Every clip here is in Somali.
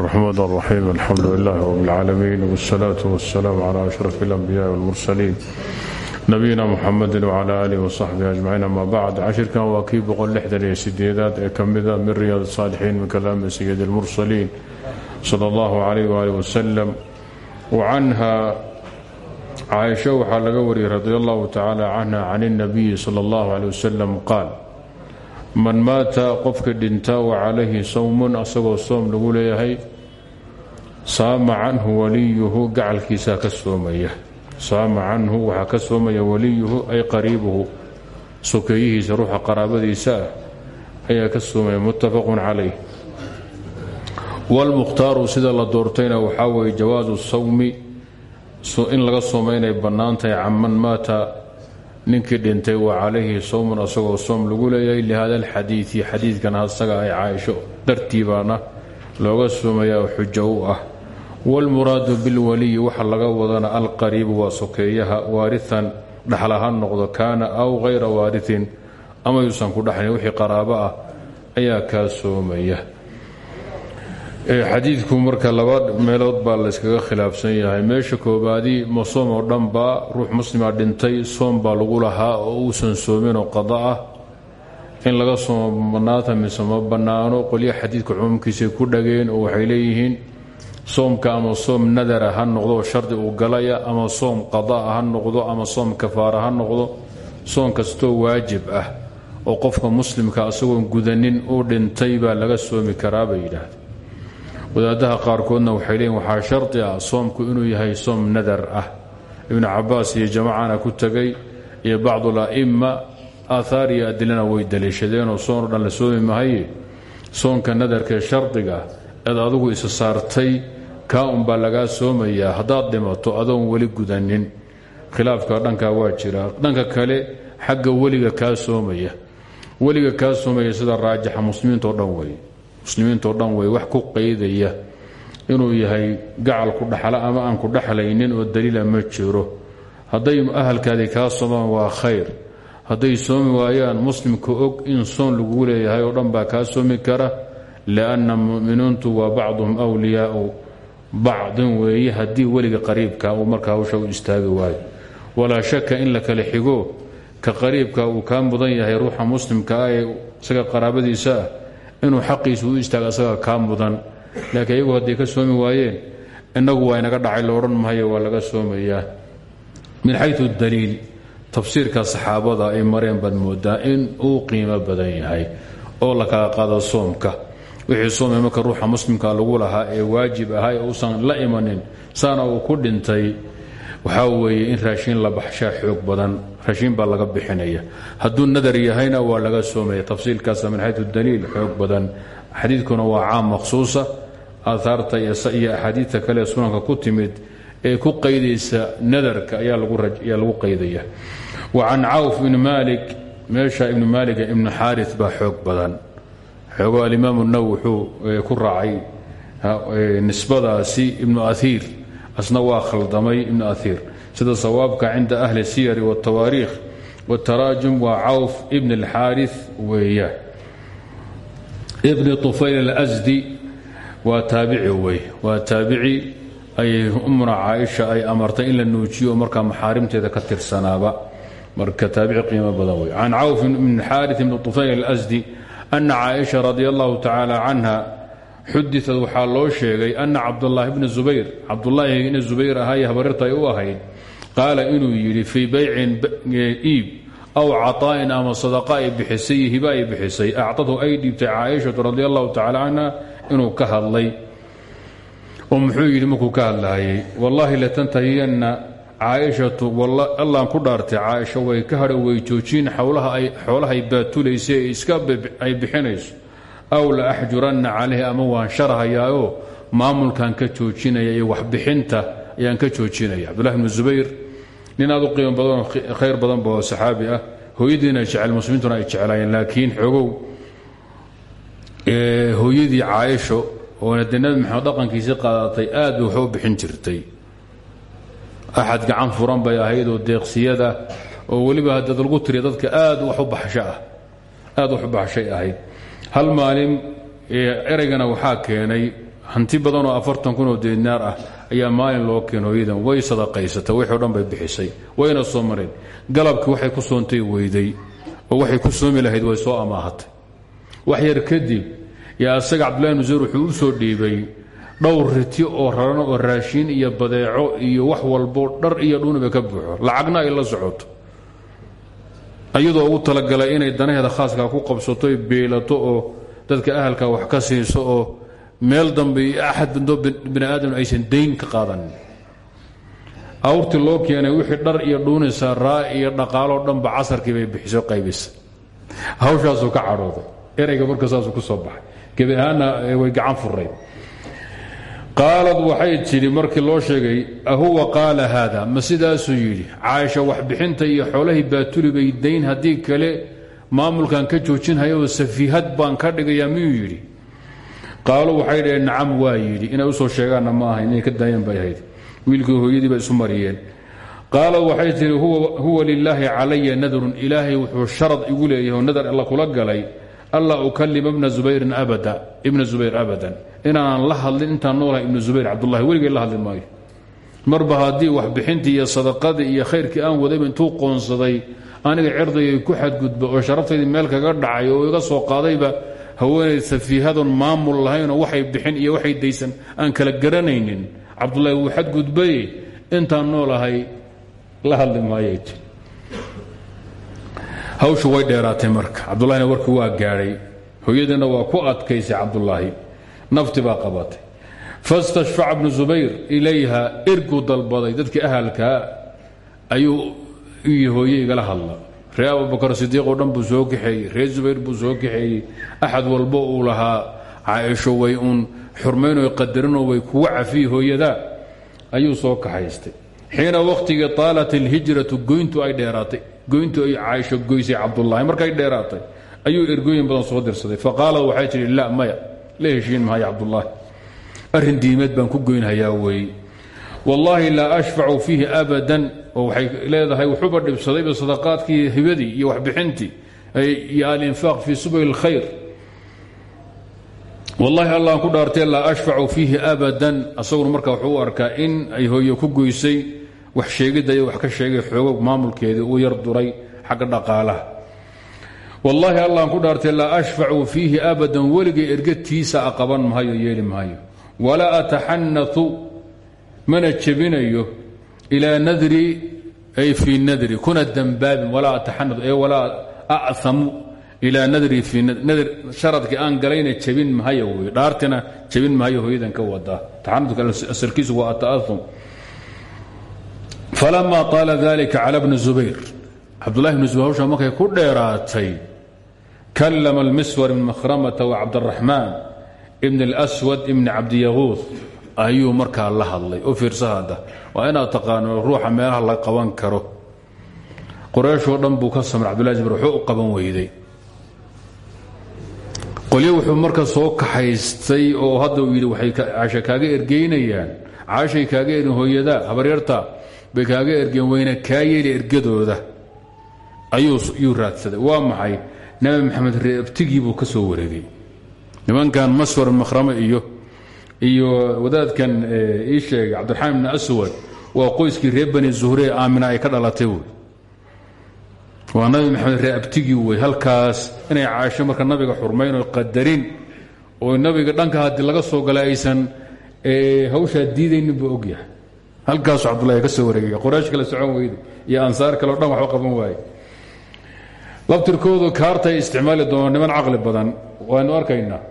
الرحمن الرحيم الحمد لله رب العالمين والصلاة والسلام على أشرف الأنبياء والمرسلين نبينا محمد وعلى آله وصحبه أجمعين أما بعد cashirkan waa kii boqol lixdan iyo sideedaad ee ka mida min riyaad الصاalixiin min kalaami سيد المرسلين صلى الله عليه وآله وسلم وcanha caaisho waxaa laga wariyey radi allahu tacaala canha can الnabiyi salى اllahu عalيه wasalam qaal man maata qofka dhinta wa calayhi sawmun asagoo soom lagu leeyahay saama canhu waliyuhu gacalkiisaa ka soomaya. Saama canhu waxaa ka soomaya waliyuhu ay qariibuhu. Sokeeyihiisa ruuxa qaraabadiisa ah ayaa ka soomaya muttafaqun calayh. Wlmukhtaaru sida la doortayna waxaa weeye jawaasu sawmi. In laga sooma inay bannaan tahay canman maata ninkii dhintay wa calayhi sowmun asagoo soom lagu leeyahay. Lihada alxadiidi xadiidkan asaga ay caaisho dartii baana looga soomayaa xujo u ah. Wاlmuraadu bilwaliyi waxa laga wadana alqariibu waa sokeeyaha waarian dhaxla ha noqdo kaana aw hayra waariin ama yuusan ku dhaxlin wixii qaraabo ah ayaa kaa soomaya xadiidku marka laba meelood baa layskaga khilaafsan yahay. Meesha koobaadii ma soom oo dhan baa ruux muslima dhintay soom baa lagu lahaa oo uusan soominoo qada ah. In laga soomo bannaata mise ma bannaano qolyo xadiidka cumuumkiisay ku dhageen oo waxay leeyihiin soomka ama soom nadara ha noqdo shardi uu galaya ama soom qadaa ha noqdo ama soom kafaara ha noqdo soom kastoo waajib ah. Oo qofka muslimka asagoon gudanin uu dhintay baa laga soomi karaa bay yidhaahdeen wadaadaha qaarkoodna waxay leeyiin waxaa shardi ah soomku inuu yahay soom nadar ah. Ibnu cabaas iyo jamacana ku tegay iyo bacdul a'imma aathaar iyo adilana way daliishadeenoo soonoo dhan la soomi mahaye. Soonka nadarkaee shardiga eed adugu isa saartay kaa unbaa lagaa soomayaa haddaad dhimato adoon weli gudanin. Khilaafka dhankaa waa jiraa dhanka kale xagga weliga kaa soomaya. Weliga kaa soomaya sida raajixa muslimiintao dhan wey muslimiintao dhan wey wax ku qaydaya inuu yahay gacal ku dhaxla ama aan ku dhexlaynin oo daliila ma jiro. Hadday ahalkaadii kaa soomaan waa khayr. Hadday soomi waayaan muslimka og in soon lagugu leeyahay oo dhan baa kaa soomi kara lianna muminiintu waa bacduhum wliyaau bacdin weeye haddii weliga qariibka uu markaa hawsha u istaagi waayo. Walaa shaka in la kala xigo ka qariibka uu kaa mudan yahay ruuxa muslimka ah isaga qaraabadiisa ah inuu xaqiisa u istaaga asaga kaa mudan. Laakiin iyagu hadday ka soomi waayeen innagu waa inaga dhacay loodhan mahayo waa laga soomayaa. Min xayu daliil tafsiirka saxaabada ay mareen baad moodaa in uu qiimo badan yahay oo la kala qaado soomka. Wixii soomay marka ruuxa muslimka lagu lahaa ee waajib ahaa ee uusan la imanin saana uu ku dhintay waxaa weeye in raashiin la baxshaa xoog badan raashiin baa laga bixinaya. Hadduu nadar yahayna waa laga soomaya tafsiilkaasa min xayu daliil xoog badan. Xadiidkuna waa caam maqsuusa aaaarta iyo axaadiidta kale sunanka ku timid ee ku qaydaysa nadarka ayaa lagu qaydaya. Wa can cawf ibni maalik meesha ibnu maaliga ibnu xaari baa xoog badan. Xoogo alimaam nawi wuxuu ku raacay nisbadaasi ibnu aiir asna waa khaldamay ibnu aiir sida sawaabka cinda ahli siyari wاtawaariikh wاtaraajum waa cawf ibn اlxaari weeya ibni طufayl اlasdi waa taabici wey waa taabici ayay umuna caaisha ay amartay in la nuujiyo markaa maxaarimteeda ka tirsanaaba marka taabici qiimo badan wey can cawf ibn xaari ibni طufayl اlasdi ana caaisha radi allahu tacaala canha xudiad waxaa loo sheegay ana cabdulaahi bni zubayr cabdulaahi ina zubayr ahaaye habarirta ay u ahayd qaala inuu yidhi fii baycin iib aw caطaa'in ama sadaqa ay bixisay hiba ay bixisay actadhu ay dhiibtay caaishatu radi allahu tacala canha inuu ka hadlay. Oo muxuu yidhi markuu ka hadlaayay wallaahi latantahiyanna caaishatu allaan ku dhaartay caaisha way ka hadho way joojin xoolahay baatulaysa ee iska ay bixinayso aw la axjuranna calayhi ama waan sharahayaao maamulkan ka joojinaya iyo waxbixinta ayaan ka joojinaya. Cabdullahi bnu zubayr nin aad u khayr badan ba oo ah hooyadiina jecel muslimiintuna ay jeclaayeen laakiin xogow hooyadii caaisho oona dee nabi maxamed qaadatay aad bay wax u bixin jirtay. Axad gacan furan bay ahayd oo deeqsiyada oo weliba hadad lagu tiriya dadka aad wax u baxsho ah aad wax u baxshay ahayd hal maalin eraygana waxaa keenay hanti badanoo afartan kunoo dinaar ah ayaa maalin loo keeno hooyadan way sadaqaysatay wixii o dhan bay bixisay. Wayna soo mareen. Galabkii waxay ku soontay weyday oo waxay ku soomi lahayd way soo amaahatay. Wax yar kadib yaa asaga cabdullahi nuseer wuxuu u soo dhiibay dhowr riti oo raran oo raashiin iyo badeeco iyo wax walbo dhar iyo dhuuniba ka buuxo. Lacagna ay la socoto iyadoo ugu talagalay inay danaheeda khaaskaa ku qabsato beelato oo dadka ahalka wax ka siiso oo meel dambe axad bandoo bini aysan dayn ka qaadanin awrtii loo keenay wixii dhar iyo dhuuni saaraa iyo dhaqaaloo dhanba casarkii bay bixiso qaybisa hawshaasuu ka cadhooday erayga marka saasuu ku soo baxay. Gebi ahaanna way gacan furayd qaalad waxay tidhi markii loo sheegay ahuwa qaala haada? Ma sidaasuu yidhi caaisha waxbixinta iyo xoolahii baatuli bay dayn haddii kale maamulkan ka joojinhayoo safiihad baan ka dhigayaa miyuu yidhi. Qaaluu waxay dhaheen nacam waa yidhi. Inay u soo sheegaanna ma ahayn inay ka daayeen bay ahayd. Wiilkii hooyadii bay isu mariyeen. Qaala waxay tihi huwa lilaahi calaya nadrun. Ilaahay wuxuu sharad igu leeyahay oo nadar alla kula galay alla ukalima ibna zubayrin abada ibna zubayr abadan. Inaanan la hadlin intaan noolahay ibnu zubayr cabdullahi weligay la hadli maayo. Marba haddii waxbixintii iyo sadaqadii iyo khayrkii aan wadayba intuu qoonsaday aniga cirdigay ku xadgudba oo sharaftaydi meel kaga dhacay oo iga soo qaadayba haweenayd safiihadon maamul lahaynoo waxay bixin iyo waxay daysan aan kala garanaynin. Cabdullaahi wuu xadgudbaye intaan noolahay la hadli maayay hawshu way dheeraatay marka. Cabdullahina warkii waa gaadhay. Hooyadiina waa ku adkaysay cabdullaahi. Nafti baa qabatay. Fastashfaca bnu zubayr ilayha erguu dalbaday. Dadkii ahalkaa ayuu hooye igala hadla. Ree abubakar sidiiqoo dhan buu soo kaxeeyey. Ree zubayr buu soo kaxeeyey. Axad walbo uu lahaa caaisho way uun xurmaynoo qadarinoo way kugu cafiyi hooyadaa ayuu soo kaxaystay. Xiina wakhtigii taalat alhijratu goyntu ay dheeraatay goyntu ay caaisho goysay cabdullaahi markay dheeraatay ayuu ergooyin badan soo dirsaday. Faqaalad waxay tidhi la maya la heshiin maayo cabdullaahi. Arrin diimeed baan ku goynhayaa weeye wallaahi laa ashfacu fiihi abadan. Oo waxay leedahay wuxuuba dhibsadayba sadaqaadkii hibadii iyo waxbixintii iyo alinfaaq fii subul اlkhayr wallaahi allaan ku dhaartee laa ashfacu fiihi abadan. Asaguna marka wuxuu arkaa in ay hooye ku goysay wax sheegidda iyo wax ka sheegay xoogo maamulkeedii uu yar duray xagga dhaqaalaha. Wallaahi allaan ku dhaartee laa ashfacu fiihi abadan weligay ergatiisa a maayo yeeli maayo. Walaa ataxanau mana jebinayo ilaa nadri ay fii nadri. Kuna dambaabin walaa ataxanau ee walaa acamu ilaa nadri fii nadr sharadkii aan galayna jebin mahayo dhaartina jebin mahayo hooyadan ka wadaa taxanudka asalkiisu waa ata'aum falama طaala dalika cala bni zubayr cabdullahi bni zubayr hawshaa markay ku dheeraatay kallama almiswar ibn makhramata wa cabdaraxmaan ibn اlswad ibni cabdiyaguud ayuu markaa la hadlay u fiirsa hadda waa inaad taqaano ruuxa meelaha la qaban karo qorayshoo dhan buu ka samray cabdullahi zubayr wuxuu u qaban weyday qolyo wuxuu marka soo kaxaystay oo hadda uu yidhi waxay caasha kaaga ergeynayaan caashay kaaga erin hooyadaa bay kaaga ergeen weyna kaa yeeli ergadooda. Ayuu raadsaday. Waa maxay? Nabi maxamed reebtigii buu ka soo wareegay. Nimankan maswar makhrame iyo iyo wadaadkan ii sheegay cabdiraxmaan ibn aswad waa qoyskii reer bani aamina ay ka dhalatay wey waa nabi maxamed reeabtigii wey. Halkaas inay caasho marka nabiga xurmayn qadarin oo nabiga dhanka haddii laga soo gala aysan hawshaa diidaynin buu ogyahay halkaasu cabdullahi ka soo wareegay. Qoraysh kale socon weyde iyo ansaar kale o dhan waxba qaban waaye. Labtirkoodu kaartay isticmaali doonaan niman caqli badan. Waanu arkaynaa.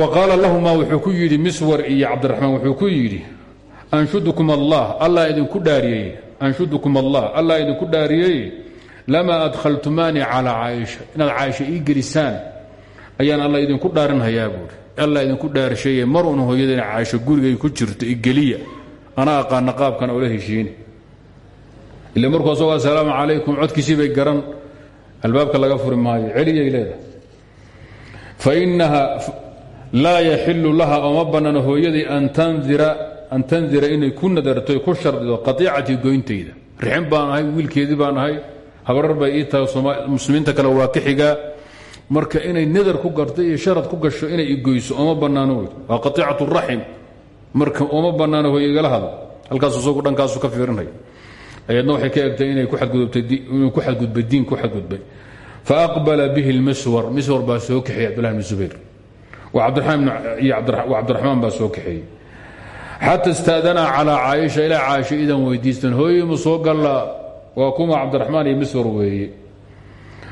Wa qaala lahuma wuxuu ku yidhi miswar iyo cabdiraxmaan wuxuu ku yidhi anshudukum allah allah idinku dhaariyey. Anshudukum allah allah idinku dhaariyey. Lamaa adkhaltumaanii calaa caaisha. Inaad caaisha ii gelisaan ayaan alla idinku dhaarinhayaa buuri alla idinku dhaarshaye mar un hooyadana caaisho gurigay ku jirto igeliya anaa aqaana qaabkan oola heshiine ila markuu asagoo assalaamu calaykum codkiisii bay garan albaabka laga furi maayo celiyay fa innaha laa yaxilu laha ooma bannaan hooyadii an tandira inay ku nadarto ku shardido qaiicatii goyntayda rixin baan ahay wiilkeedii baan ahay habrar bay ii tahay muslimiinta kale waa marka inay nadar ku garto iyo sharad ku gasho inay igoyso oma bannaano wey. Waa qatiicat raxim. Marka oma bannaano hoy igala hadlo halkaasu isagu dhankaasu ka fiirinaya ayadna waxay ka egtay inay adgudubtayinuu ku xadgudbay diin ku xadgudbay. Faaqbala bihi lmiswar miswar baa soo kaxeeyey cabdullahi bn zubayr. Cabdiraxmaan baa soo kaxeeyey. Xata istaadanaa calaa caaisha ilaa caaisha idan weydiistan hooye ma soo gallaa? Kuma cabdiraxmaan iyo miswar weeye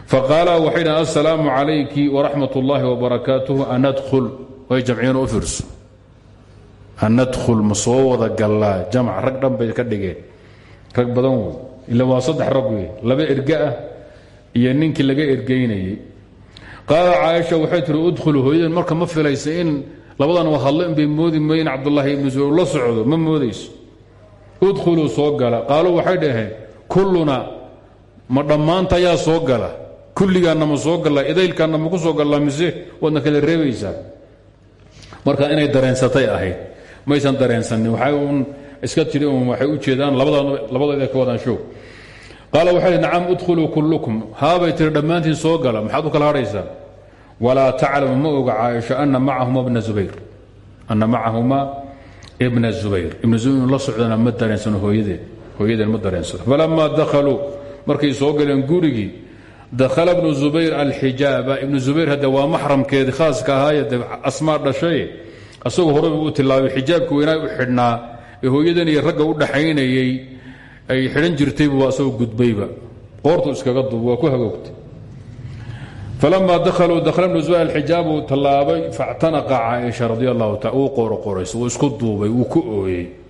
faqaala waxay dhahan assalaamu calayki waraxmat ullaahi wabarakaatuh anadkhul way jamciyeen u fiirso anadkhul ma soo wada gallaa jamc rag dhan bay ka dhigeen rag badan wey ila waa saddex rag wey laba erga ah iyo ninkii laga ergaynayey qaala caaisha waxay tihi udkhulu hooyadan marka ma filaysa in labadan wa hadlo inbay moodi mayn cabdulaahi ibnu gala kulligaanna ma soo gallaa idaylkaanna ma ku soo gallaa mise waadna kala reebaysaa? Marka inay dareensatay ahayd maysan dareensanin waxay uun iska tidhi un waxay u jeedaan labadooda ka wadaan shoog qaala waxay hi nacam udkhuluu kullukum. Haabay tiri dhammaantiin soo gala. Maxaad u kala hadhaysaa? Walaa taclamu ma oga caaisha ana macahuma bna zubayr. Ana macahumaa ibna zubayr. Ibna zubayr la socdana ma dareensano hooyadeen hooyadeen ma dareensano falamaa dakhaluu markay soo galeen gurigii dakhala bnu zubayr alxijaaba ibnu zubayr hadde waa maxramkeedii khaaska ahaaye de asmaa dhashay asagoo horeba uu tilaabay xijaabka weynaa u xidhnaa ee hooyadan iyo ragga u dhaxaynayay ay xidhan jirtaybu asagoo gudbayba qoortu iskaga dub waa ku hagoogtay falama dahaluu dakhala bnu zubayr alxijaabu tallaabay factanaqa caaisha radi allahu taala uu qooroqorayso wuu isku duubay wuu ku ooyey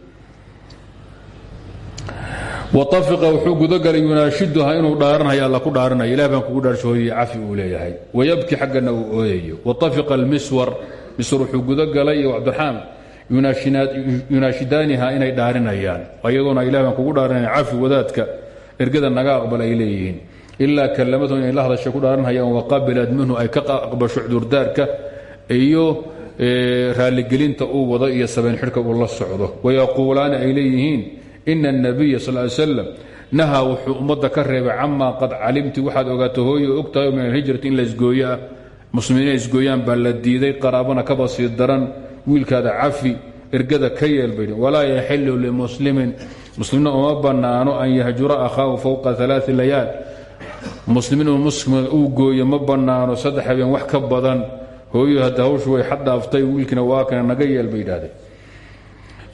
waiqa wuxuu gudagalay yunaashiduha inuu dhaaranhayo alla ku dhaaranaya ilah baan kugu dhaarsho hooyey cafi uu leeyahay. Wayabki xaggana uu ooyayo. Waiqa almiswar miswar wuxuu gudagalay iyo cabdiraxmaan yunaashidaaniha inay dhaarinayaan. Ayadoona ilah baan kugu dhaaranaya cafi wadaadka ergada naga aqbal ay leeyihiin. Ilaa kalamadu inay la hadashay ku dhaaranhayaan minhu ay ka aqbasho cudurdaarka iyo raaligelinta uu wado iyo sabeen xidhka uu la socdo. Wayaquulaani ay leeyihiin ina الnabiya sal ly slam nahaa wuxuu ummadda ka reebay camaa qad calimti waxaad ogaato hooyo ogtahay min alhijrati in la isgooyo ah muslimiina isgooyaan baa la diiday qaraabana kaba daran wiilkaada cafi ergada ka yeel bay walaa yaxilu limuslimin muslimna uma bannaano an yahjura akhaahu fowqa alaai layaal. Muslim inuu muslima uu gooyo ma bannaano saddex habeen wax ka badan. Hooyo hadda hawshu way xad dhaaftay wiilkina waa kana naga yeel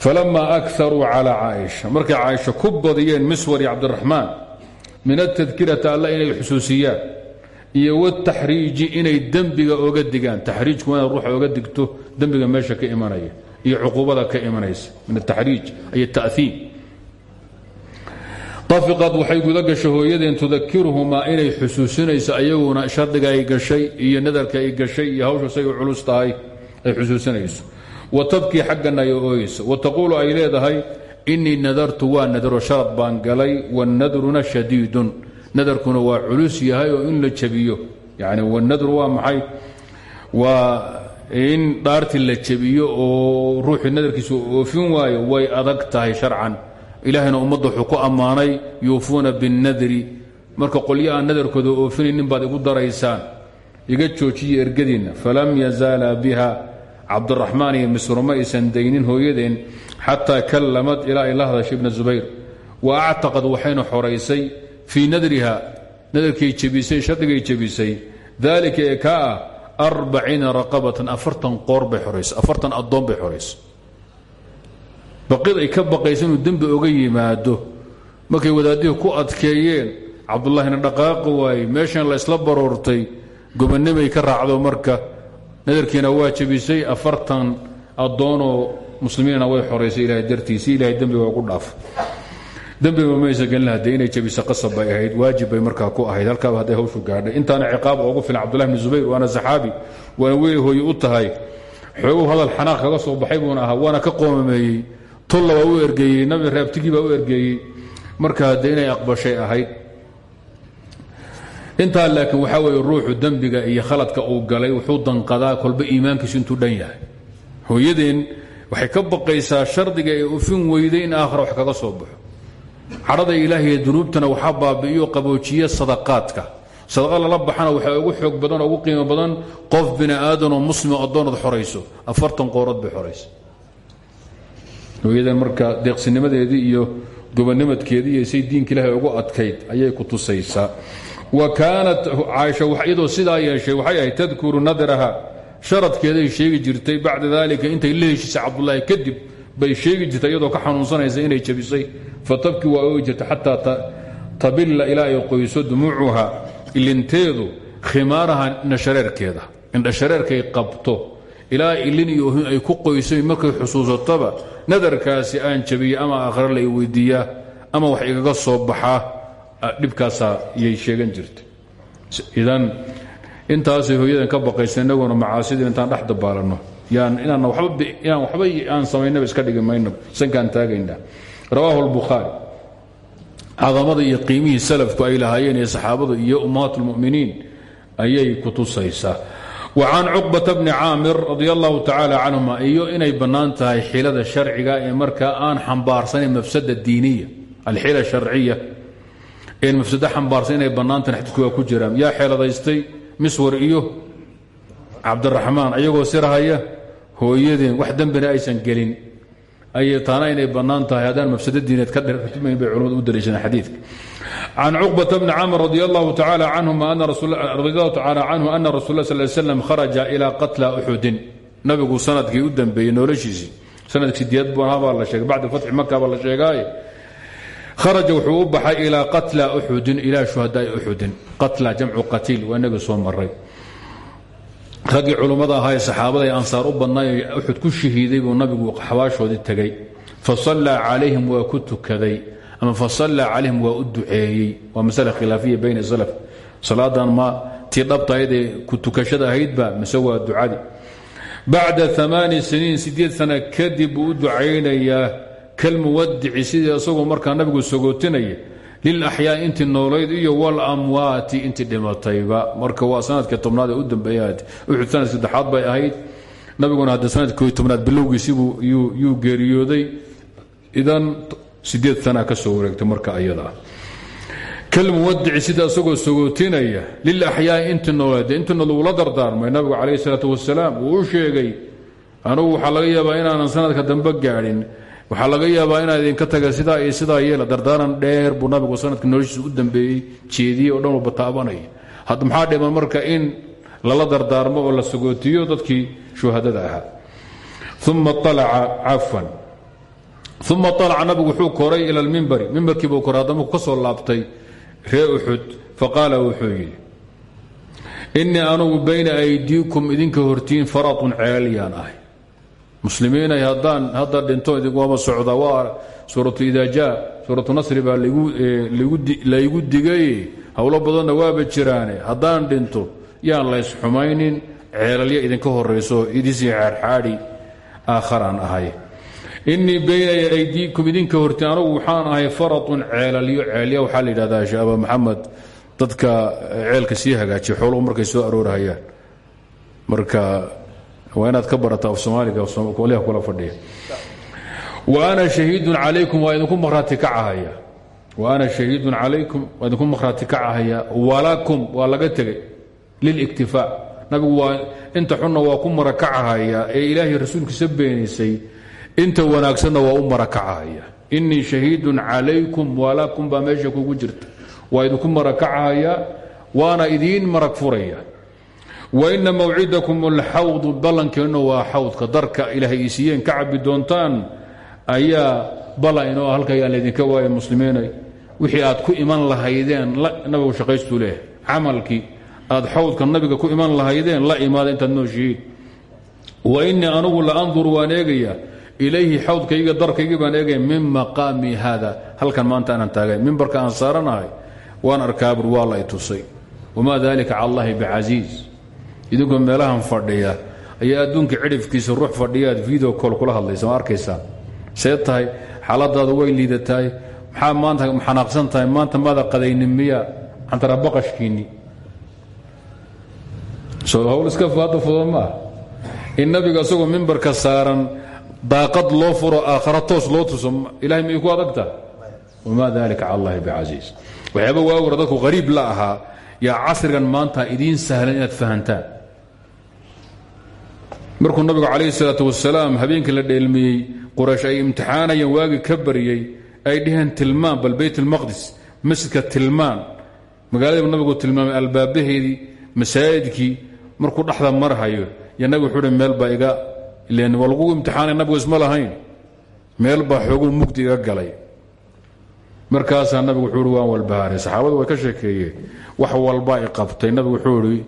falama akaruu calى caaisha markay caaisha ku badiyeen miswar iyo cabdiraxmaan min atadkirati alla inay xusuusiyaan iyo wataxriiji inay dembiga oga digaan taxriijku inaad ruuxa oga digto dembiga meesha ka imanaya iyo cuquubada ka imanaysa min ataxriij ay ta'iim afiqad waxay guda gashay hooyadeen tudakiruhumaa inay xusuusinayso ayaguna shardiga ay gashay iyo nadarka ay wa tabkii xaggana ay ooyeyso wa taquulu ay leedahay inii nadartu waa nadaro sharad baan galay wanadruna shadiidun. Nadarkuna waa culus yahay oo in la jabiyo yani wanadru waa maxay? Waa in dhaartii la jabiyo oo ruuxii nadarkiisu oofin waayo way adag tahay sharcan. Ilaahayna ummadda wuxuu ku ammaanay yuufuuna binnadri. Marka qolyo aan nadarkooda oofinayn baad igu daraysaan. Iga joojiya ergadiinna. Falam yazaala biha cabdiraxmaan iyo misro ma aysan daynin hooyadeen xataa kallamad ilaa ay la hadashay ibna zubayr. Wa actaqad waxayna xoraysay fii nadriha nadarkay jebisay shardigay jebisay daalika ee kaa ah arbaciina raqabatan afartan qoor bay afartan addoon bay xoraysay baqid ay ka baqaysa inuu dembi oga yimaado. Markay wadaadihii ku adkeeyeen cabdullaahina dhaqaaqi waayey meeshan la ysla baroortay gobonnimay ka raacdo marka nadarkiina waa jebisay afartan addoonoo muslimiinna way xoraysay ilahay dartiisi ilahay dembiga waa ku dhaafay dembiga maysa gelin haddee inay jebisa qasab bay ahayd waajib bay markaa ku ahayd. Halkaaba hadday hawshu gaadhay. Intaana ciqaab oogu filan cabdullahi bni zubayr waana saxaabi waana weli hooye u tahay. Xoogu hadal xanaaq kaga soo baxay buuna ahaa waana ka qoomameeyey. Tulla waa u ergeeyey nabi raabtigii baa u ergeeyey. Marka haddee inay aqbashay ahayd intaa laakiin waxaa weeye ruuxu dembiga iyo khaladka uu galay wuxuu danqadaa kolba iimaankiisu intuu dhan yahay. Hooyadeen waxay ka baqaysaa shardiga ee ufin weyday in aakhira wax kaga soo baxo. Cadhada ilaahiy dunuubtana waxaa baabi'iyo qaboojiye sadaqaadka. Sadaqa lala baxana waxaa ugu xoog badan ugu qiimo badan qof bini aadan oo muslima addoonad xorayso. Afartan qoorood bay xoraysa. Hooyadan marka deeqsinimadeedii iyo gobonimadkeedii iyo say diinka ilaahay ugu adkayd ayay ku tusaysaa wa kaanat caaisha iyadoo sidaa yeeshay waxay ahayd tadkuru nadraha sharadkeeday sheegi jirtay bacda dalika intay la heshisay cabdulaahi kadib bay sheegi jirtay iyadoo ka xanuunsanaysa inay jabisay. Fatabki waa oogi jirta xataa tabilla ilaa ay qoyso dumuucuha ilinteedu khimaaraha indhashareerkeeda indhashareerkay qabto ilaa ilin iyo ay ku qoyso markay xusuusataba nadarkaasi aan jabiye ama aakhre la weydiiyaa ama wax igaga soo baxaa dhibkaasaa iyay sheegan jirtay. Idan intaasay hooyadan ka baqaysa inaguna macaasidii intaan dhex dabaalanno inaan waxba aan samaynaba iska dhigi mayno sankaan taagaynaa. Rawaahu lbukhaari cadamada iyo qiimihii salafku ay lahaayeen ee saxaabadu iyo ummahaat lmuminiin ayay ku tusaysaa. Wa can cuqbata bni caamir radi allahu tacaala canhuma iyo inay bannaan xilada sharciga ee markaa aan xambaarsanayn mafsada diiniya alxila sharciya een mafsado xambaarsan inay bannaantahay xadiidku waa ku jiraan. Yaa xeeladaystay miswar iyo cabdiraxmaan ayagoo sirahaya hooyadeen wax dembina aysan gelin. Ayay taana inay bannaan tahay haddaan mafsado diineed ka dhirtimayn bay culamadu u daliishadeen xadiidka. Can cuqbata bni camr radi allahu tacaala canhu ana rasul lah sal slam kharaja ilaa qatla uxudin nabigu sannadkii u dambeeyey noloshiisii. Sanadkii sideed buu ahaa baa la sheegay bacda fatxi maka baa la sheegaaye kharaja wuxuu u baxay ilaa qatla uxudin ilaa shuhadaai uxudin qatla jamcu qatiil waa inagii soo maray raggii culummada ahaa ee saxaabada ee ansaar u badnaay uxud ku shahiiday buu nabigu xabaashoodii tegey fasallaa calayhim waa ku tukaday ama fasallaa calayhim waa u duceeyey. Waa masale khilaafiya bayna salaf. Salaadan ma tii dhabtahaydee kalmuwadici sidii isagoo markaa nabigu sagootinaya lilaxyaa intii noolayd iyo walamwaati intii dhimatayba. Marka waa sannadkii tobnaad u dambeeya uxud sannadkii saddexaad bay ahayd. Nabiguna hadda sannadkii tobnaad bilowgiisibuu yuu geeriyooday. Idan sideed sana ka soo wareegtay marka ayadaa kalmuwadici sida isagoo sagootinaya lilaxyaai intii noolayd. Intii nool ula dardaarmay nabigu calayh isalaatu wasalaam uu u sheegay anugu waxaa laga yaabaa inaanan sanadka dambe gaadhin waxaa laga yaabaa inaa idinka taga sidaa iyo sidaa yeela dardaaran dheer buu nabigu sanadka noloshiisa u dambeeyey jeediyey dhan walba taabanaya hadda maxaa dhiman marka in lala dardaarmo oo la sagootiyo dadkii shuhadada ahaa. Uma alaca cafan uma alaca nabigu wuxuu koray ila lmimbari mimbarkii buu koray ka soo laabtay ree uxud faqaala wuxuu yidhi innii anugu bayna aydiikum idinka hortiin faratun ceelyaan ahay muslimiinay haddaan hadda dhinto idinkuama socda waa suuratu idaa jaa suuratu nasri baa laygu digay. Howlo badanna waaba jiraane. Haddaan dhinto yaan laysxumaynin ceelalya idinka horayso idisii xaadxaadhi aakharaan ahay. Innii bayna aydiikum idinka hortiin anugu waxaan ahay faratun ceelalyo ceelya waxaa la yidhahdaa sheekh aba maxamed. Dadka ceelka sii hagaajiya xooluhu markay soo aroorhayaan marka waa inaad ka barata af soomaaliga qolyaha kula fadhiya. Wa ana shahiidun calaykum waa idinku marhaati kacahaya wa ana shahiidun calaykum waa idinku marhaati kacahaya walakum waa laga tegay liliktifaa nabigu waa inta xunna waa ku marakacahaya ee ilaahay rasuulkiisa beenisay inta wanaagsanna waa u marakacahaya innii shahiidun calaykum walakum baa meesha kugu jirta. Waa idinku marakacahaya waana idiin marag furaya waina mawcidakum alxawdu ballankeennu waa xawdka darka. Ilaahay isiiyeen ka cabbi doontaan. Ayaa ballan inoo halka ayaan laydinka waaya muslimiinay. Wixii aad ku iman lahaydeen nabigu shaqaystuu leeyahay camalkii aad xawdka nabiga ku iman lahaydeen la imaada intaad nooshihiin. Wa innii anugu la anduru waan eegaya ilayhi xawdkayga darkaygii baan eegaya min maqaami haada halkan maanta aanan taagay. Mimbarka aan saaranahay waan arkaabur waa la i tusay. Wamaa dalika cala allahi idinkoo meelahan fadhiya. Ayaa adduunka cidhifkiisa ruux fadhiyaad video col kula hadlaysa ma arkaysaa? See tahay way liidatahay. Maxaa maanta xanaaqsan tahay? Maanta maada qadaynin miya cantarabaqashkiinni soo hawl iska faada maaha in nabiga isagoo mimbarka saaran daaqad loo furo aakhara loo tuso ilahay may ku adagta? Wamaa dalika cala allahi bicasiiz waxyaaba waawar dadku qariib la ahaa yaa casrigan maanta idiin sahlan inaad fahantaan markuu nabigu calayhi salaatu wasalaam habeenkii la dheelmiyey quraysh ay imtixaanayeen waagii ka baryey ay dhaheen tilmaan bal bayt almaqdis masjidka tilmaan. Magaaladiibu nabigu tilmaamay albaabaheedii masaajidkii markuu dhexda marhayo yo hi meel baa iga len waa lagu imtixaanay nabigu isma meel baa xooguu mugdi galay. Markaasaa nabigu wuxuu waan walbahaaray saxaabadu way ka sheekeeyeen wax walba i qabtay. Nabigu wuxuu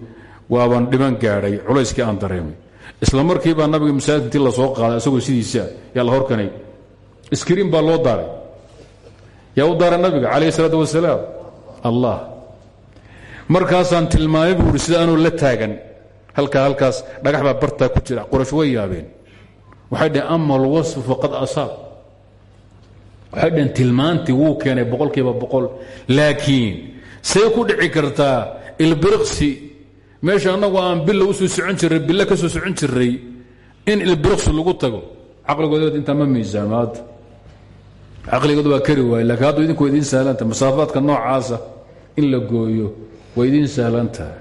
waaban dhiban gaadhay culayskii aan dareemay isla markiibaa nabiga masaajidka intii la soo qaaday isagoo sidiisa yaa la horkanay iskriin baa loo daaray. Yaa u daara nabiga calayh isalaatu wasalaam allah. Markaasaan tilmaamay buu ihi sida anuu la taagan halkaa halkaas dhagax baa bartaa ku jira qurash way yaabeen. Waxay dhaheen ama alwasfu faqad asaab. Waxay dhaheen tilmaantii keenay boqolkiiba boqol laakiin say ku dhici kartaa ilbiriqsi meesha annagu aan billa u soo socon jirray bille ka soo socon jirray in ilbiriqsi lagu tago caqligooda intaa ma miisaamaad caqligooda waa kari waaye lakiin haddu idinku idiin sahlanta masaafaadka noocaasa in la gooyo way idiin sahlan tahay.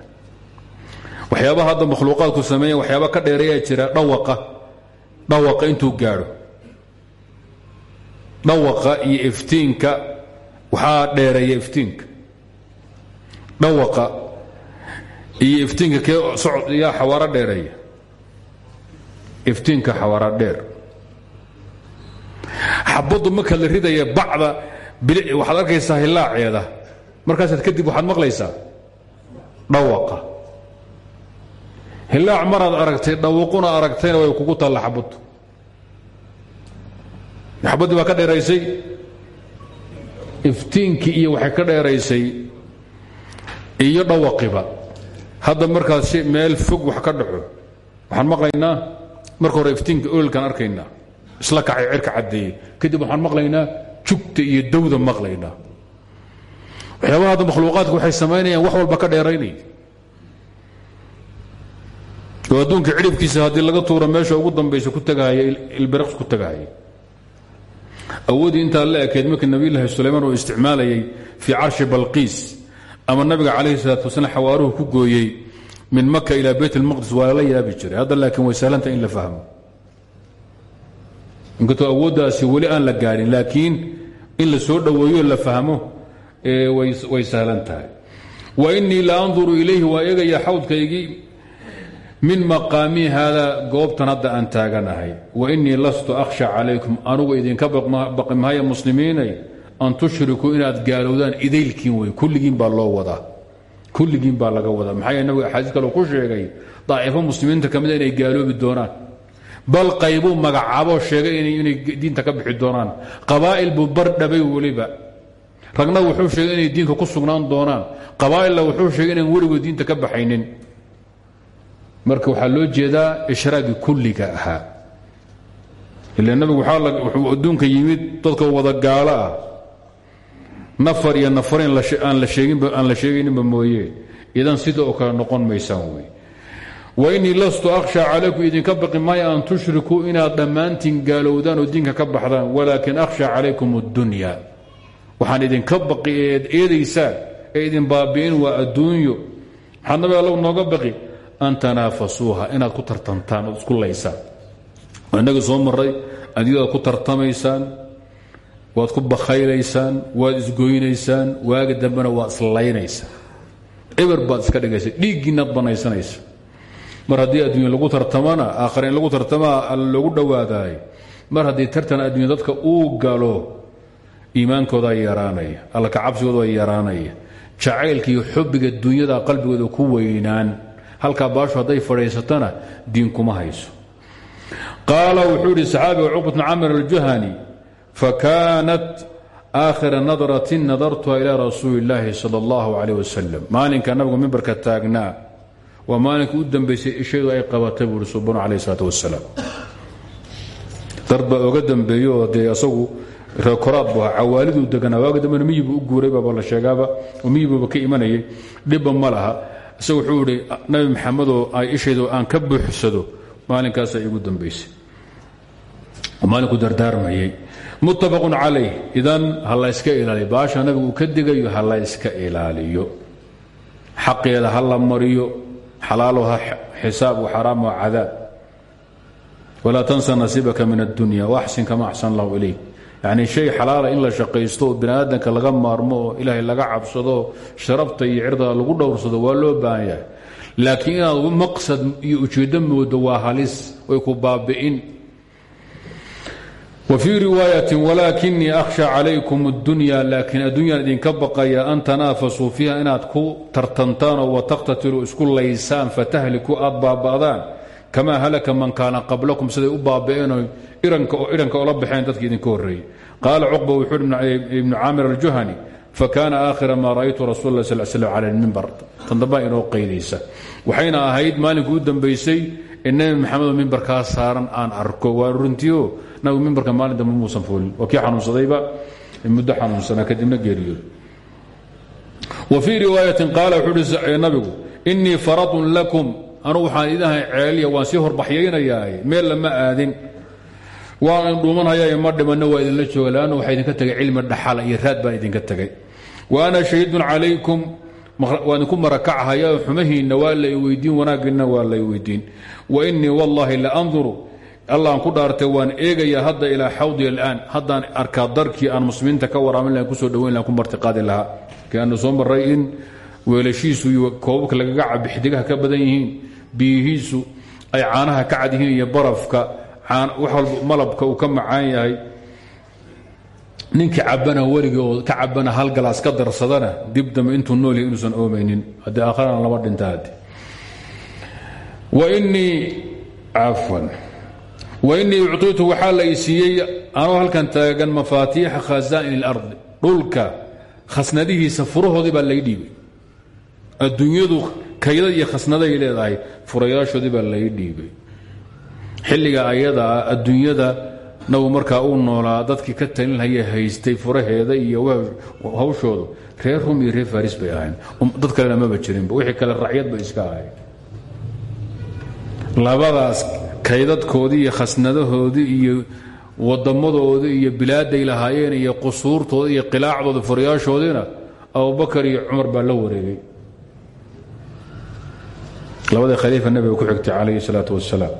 Waxyaabaha hadda makhluuqaadku sameeya waxyaaba ka dheereeyaa jira dhawaqa dhawaqa intuu gaadho. Dhawaqa iyo iftiinka waxaa dheereeya iftiinka. Dhawaqa iyo iftiinka kee socod yaa xawaaro dheereeya iftiinka xawaara dheer. Xabaddu marka la ridaya bacda waxaad arkaysaa hilaaceeda. Markaasaad kadib waxaad maqlaysaa dhawaqa. Hilaac maraad aragtay dhawaquna aragtayna way kugu taalla xabaddu xabaddii baa ka dheeraysay. Iftiinkii iyo waxay ka dheeraysay. Iyo dhawaqiba hadda markaas meel fog wax ka dhaco waxaan maqlaynaa marka hore iftiinka ololkaan arkaynaa. Isla kacay cirka caddeeyey. Kadib waxaan maqlaynaa jugta iyo dawda maqlaynaa. Waxyaabaha hadda makhluuqaadku waxay samaynayaan wax walba ka dheeraynay oo adduunka cidhibkiisa haddii laga tuuro meesha ugu dambaysa ku tagahaya ilbiraqs ku tagahaya awooddii intaa la ekeed markii nabiyulaahi sulaymaan uu isticmaalayay fii carshi balqiis ama nabiga calayhi salaatu wasalaam xawaaruhu ku gooyey min maka ilaa bayt almaqdis waa lala yaabi jiray. Hadda laakiin way sahlanta in la fahmo. Inkastoo awooddaasi weli aan la gaadhin laakiin in la soo dhoweeyo la fahmo way sahlan tahay. Wa innii la anduru ilayhi waa eegaya xawdkaygii min maqaamii haadaa goobtan hadda aan taaganahay. Wa innii lastu akhsha calaykum anugu idinka baqi mahaya muslimiinay an tushrikuu inaad gaalowdaan idaylkiin wey kulligiin baa loo wadaa. Kulligiin baa laga wadaa. Maxaa yeel nabigu kaloo ku sheegay daa'ifo muslimiinta ka mida inay gaaloobi doonaan. Bal qaybuu magacaaboo sheegay inay diinta ka bixi doonaan. Qabaa'il buu bar dhabay weliba. Ragna wuxuu sheegay inay diinka ku sugnaan doonaan. Qabaa'illa wuxuu sheegay inaan weligood diinta ka baxaynin. Marka waxaa loo jeedaa ishraagii kulliga ahaa. Ila nabigu wuxuu adduunka yimid dadka wada gaalo ah nafar iyo nafarayn aan la sheegayninba mooye. Idan sida oo kale noqon maysaan wey wainii lastu akhsha calaykum idinka baqi maayo an tushrikuu inaad dhammaantiin gaalowdaan oo diinka ka baxdaan walaakin akhsha calaykum addunya. Waxaan idinka baqi eed eedaysaan ee idin baabi'in waa adduunyo. Maxaad nabi allow nooga baqi an tanaafasuuha inaad ku tartantaan isku laysaan innaga soo maray adyadaad ku tartamaysaan waad ku bakhaylaysaan waad isgoynaysaan waaga dambena waad islaynaysaan eber baad iska dhigaysa dhiiggiinaad banaysanaysa mar haddii adduunya lagu tartamana aakhare lagu tartamaa alla loogu mar haddii tartan adduunya dadka uu galo iimaankoodaa yaraanaya alla kacabsigooda yaraanaya jacaylka iyo xubbiga qalbigooda ku weynaan halkaa baashu hadday fadhiisatana diin kuma hayso. Qaala wuxuu idhi saxaabiga cuqbat bn camir aljuhani fakaanat aakhira nadratin nadartuha ilaa rasuuli illaahi sal allahu calayh wasalam maalinka nabigu mimbarka taagnaa waa maalinka u dambaysay ishaydu ay qabatay buuhi subanu calayh isalaat wasalaam dar baa oga dambeeyo oo dee asagu reekoraad bu ahaa cawaaliduu deganaa waaga dambena miyibuu u guuray baaba la sheegaaba oo miyibuuba ka imanayay dhibba ma laha isagu wuxuu idhi nabi maxamedoo ay ishaydu aan ka buuxsado maalinkaasa igu dambaysay muttafaqun calayh. Idan ha la yska ilaaliyo. Baasha nabigu uu ka digayo ha la yska ilaaliyo. Xaqeeda ha la mariyo. Xalaaluha xisaab waxaraam wa cadaab. Walaa tansa nasiibaka min addunya. Waaxsin kama axsan allahu ilayk. Yacnii shay xalaala in la shaqaysto oo bini aadamka laga maarmo oo ilaahay laga cabsado sharafta iyo cirdaa lagu dhowrsado waa loo baahan yahay. Laakiin inaad maqsad iyo ujeeddo moodo waa halis way ku baabi'in wfii riwaayati walaakinii akhsha calaykum اdunya laakiin addunyaan idinka baqaya an tanaafasuu fiiha inaad ku tartantaanoo wataktatiluu isku laysaan fatahliku aad baaba'daan. Kamaa halaka man kaana qablakum siday u baaba'een idhanka ola baxeen dadki idinka horreeyey. Qaala cuqba wuxuu ibnu caamir aljuhani fakaana aakhira maa ra'aytu rasul lah sal slm cala lmimbar tan dambaa inoo qaydaysa waxayna ahayd maalinkii u dambaysay in nebi runtiio nabigu mimbarka maalin dambe muusan fuulin. Waa kii xanuunsadayba muddo xanuunsanaa kadibna geeriyood wa fii riwaayatin qaala wuxuu uhi nabigu innii faradun lakum. Anugu waxaan idahay ceeliya waan sii horbaxyaynayaa meel lama aadin. Waan dhuumanhayaa ma dhimanno waa idinla jooga lannu waxaa idinka tegay cilmi dhaxala iyo raad baan idinka tegay wa ana shahiidun calaykum waa idinku marakachaya xumahiinna waa lay weydiin wanaaggiinna waa lay weydiin. Wa innii wallahi la anduru allaan ku dhaartay waan eegayaa hadda ilaa xawdi alaan haddaan arkaa darkii aan muslimiinta ka waraamin lahan ku soo dhaweyn lahan ku martiqaadi lahaa. Kaanu soo marray weelashiisu iyo koobabka lagaga xidigaha ka badan yihiin biyihiisu ay caanaha ka cad iyo barafka wax walba malabka uu ka macaan yahay. Ninkii cabana weligii oo ka cabana hal galaas ka darsadana dib dambe nool yahay inuusan oomaynin. Haddii aakharana lama dhinta haddi wainii cafwan wainii ucطiitu waxaa la isiiyey anoo halkan taagan mafaatiixa khasaa'in اlardi dhulka khasnadihiisa furahoodii baa lay dhiibay. Adduunyadu kaydad iyo khasnaday leedahay furayaashoodii baa lay dhiibay. Xilliga ayadaa adduunyada nabigu markaa uu noolaa dadkii ka talinhaya haystay furaheeda iyo hawshoodu reer rum iyo reer faris bay ahayn dad kalena maba jirinba wixii kale racyad bay iska ahayn labadaas kaydadkoodii iyo khasnadahoodii iyo wadamadoodii iyo bilaaday lahaayeen iyo qusuurtooda iyo qilaacdooda furayaashoodiina abubakar iyo cumar baa la wareegay. Labadii khaliifa nabiga ku xigtay calayhi salaatu wasalaam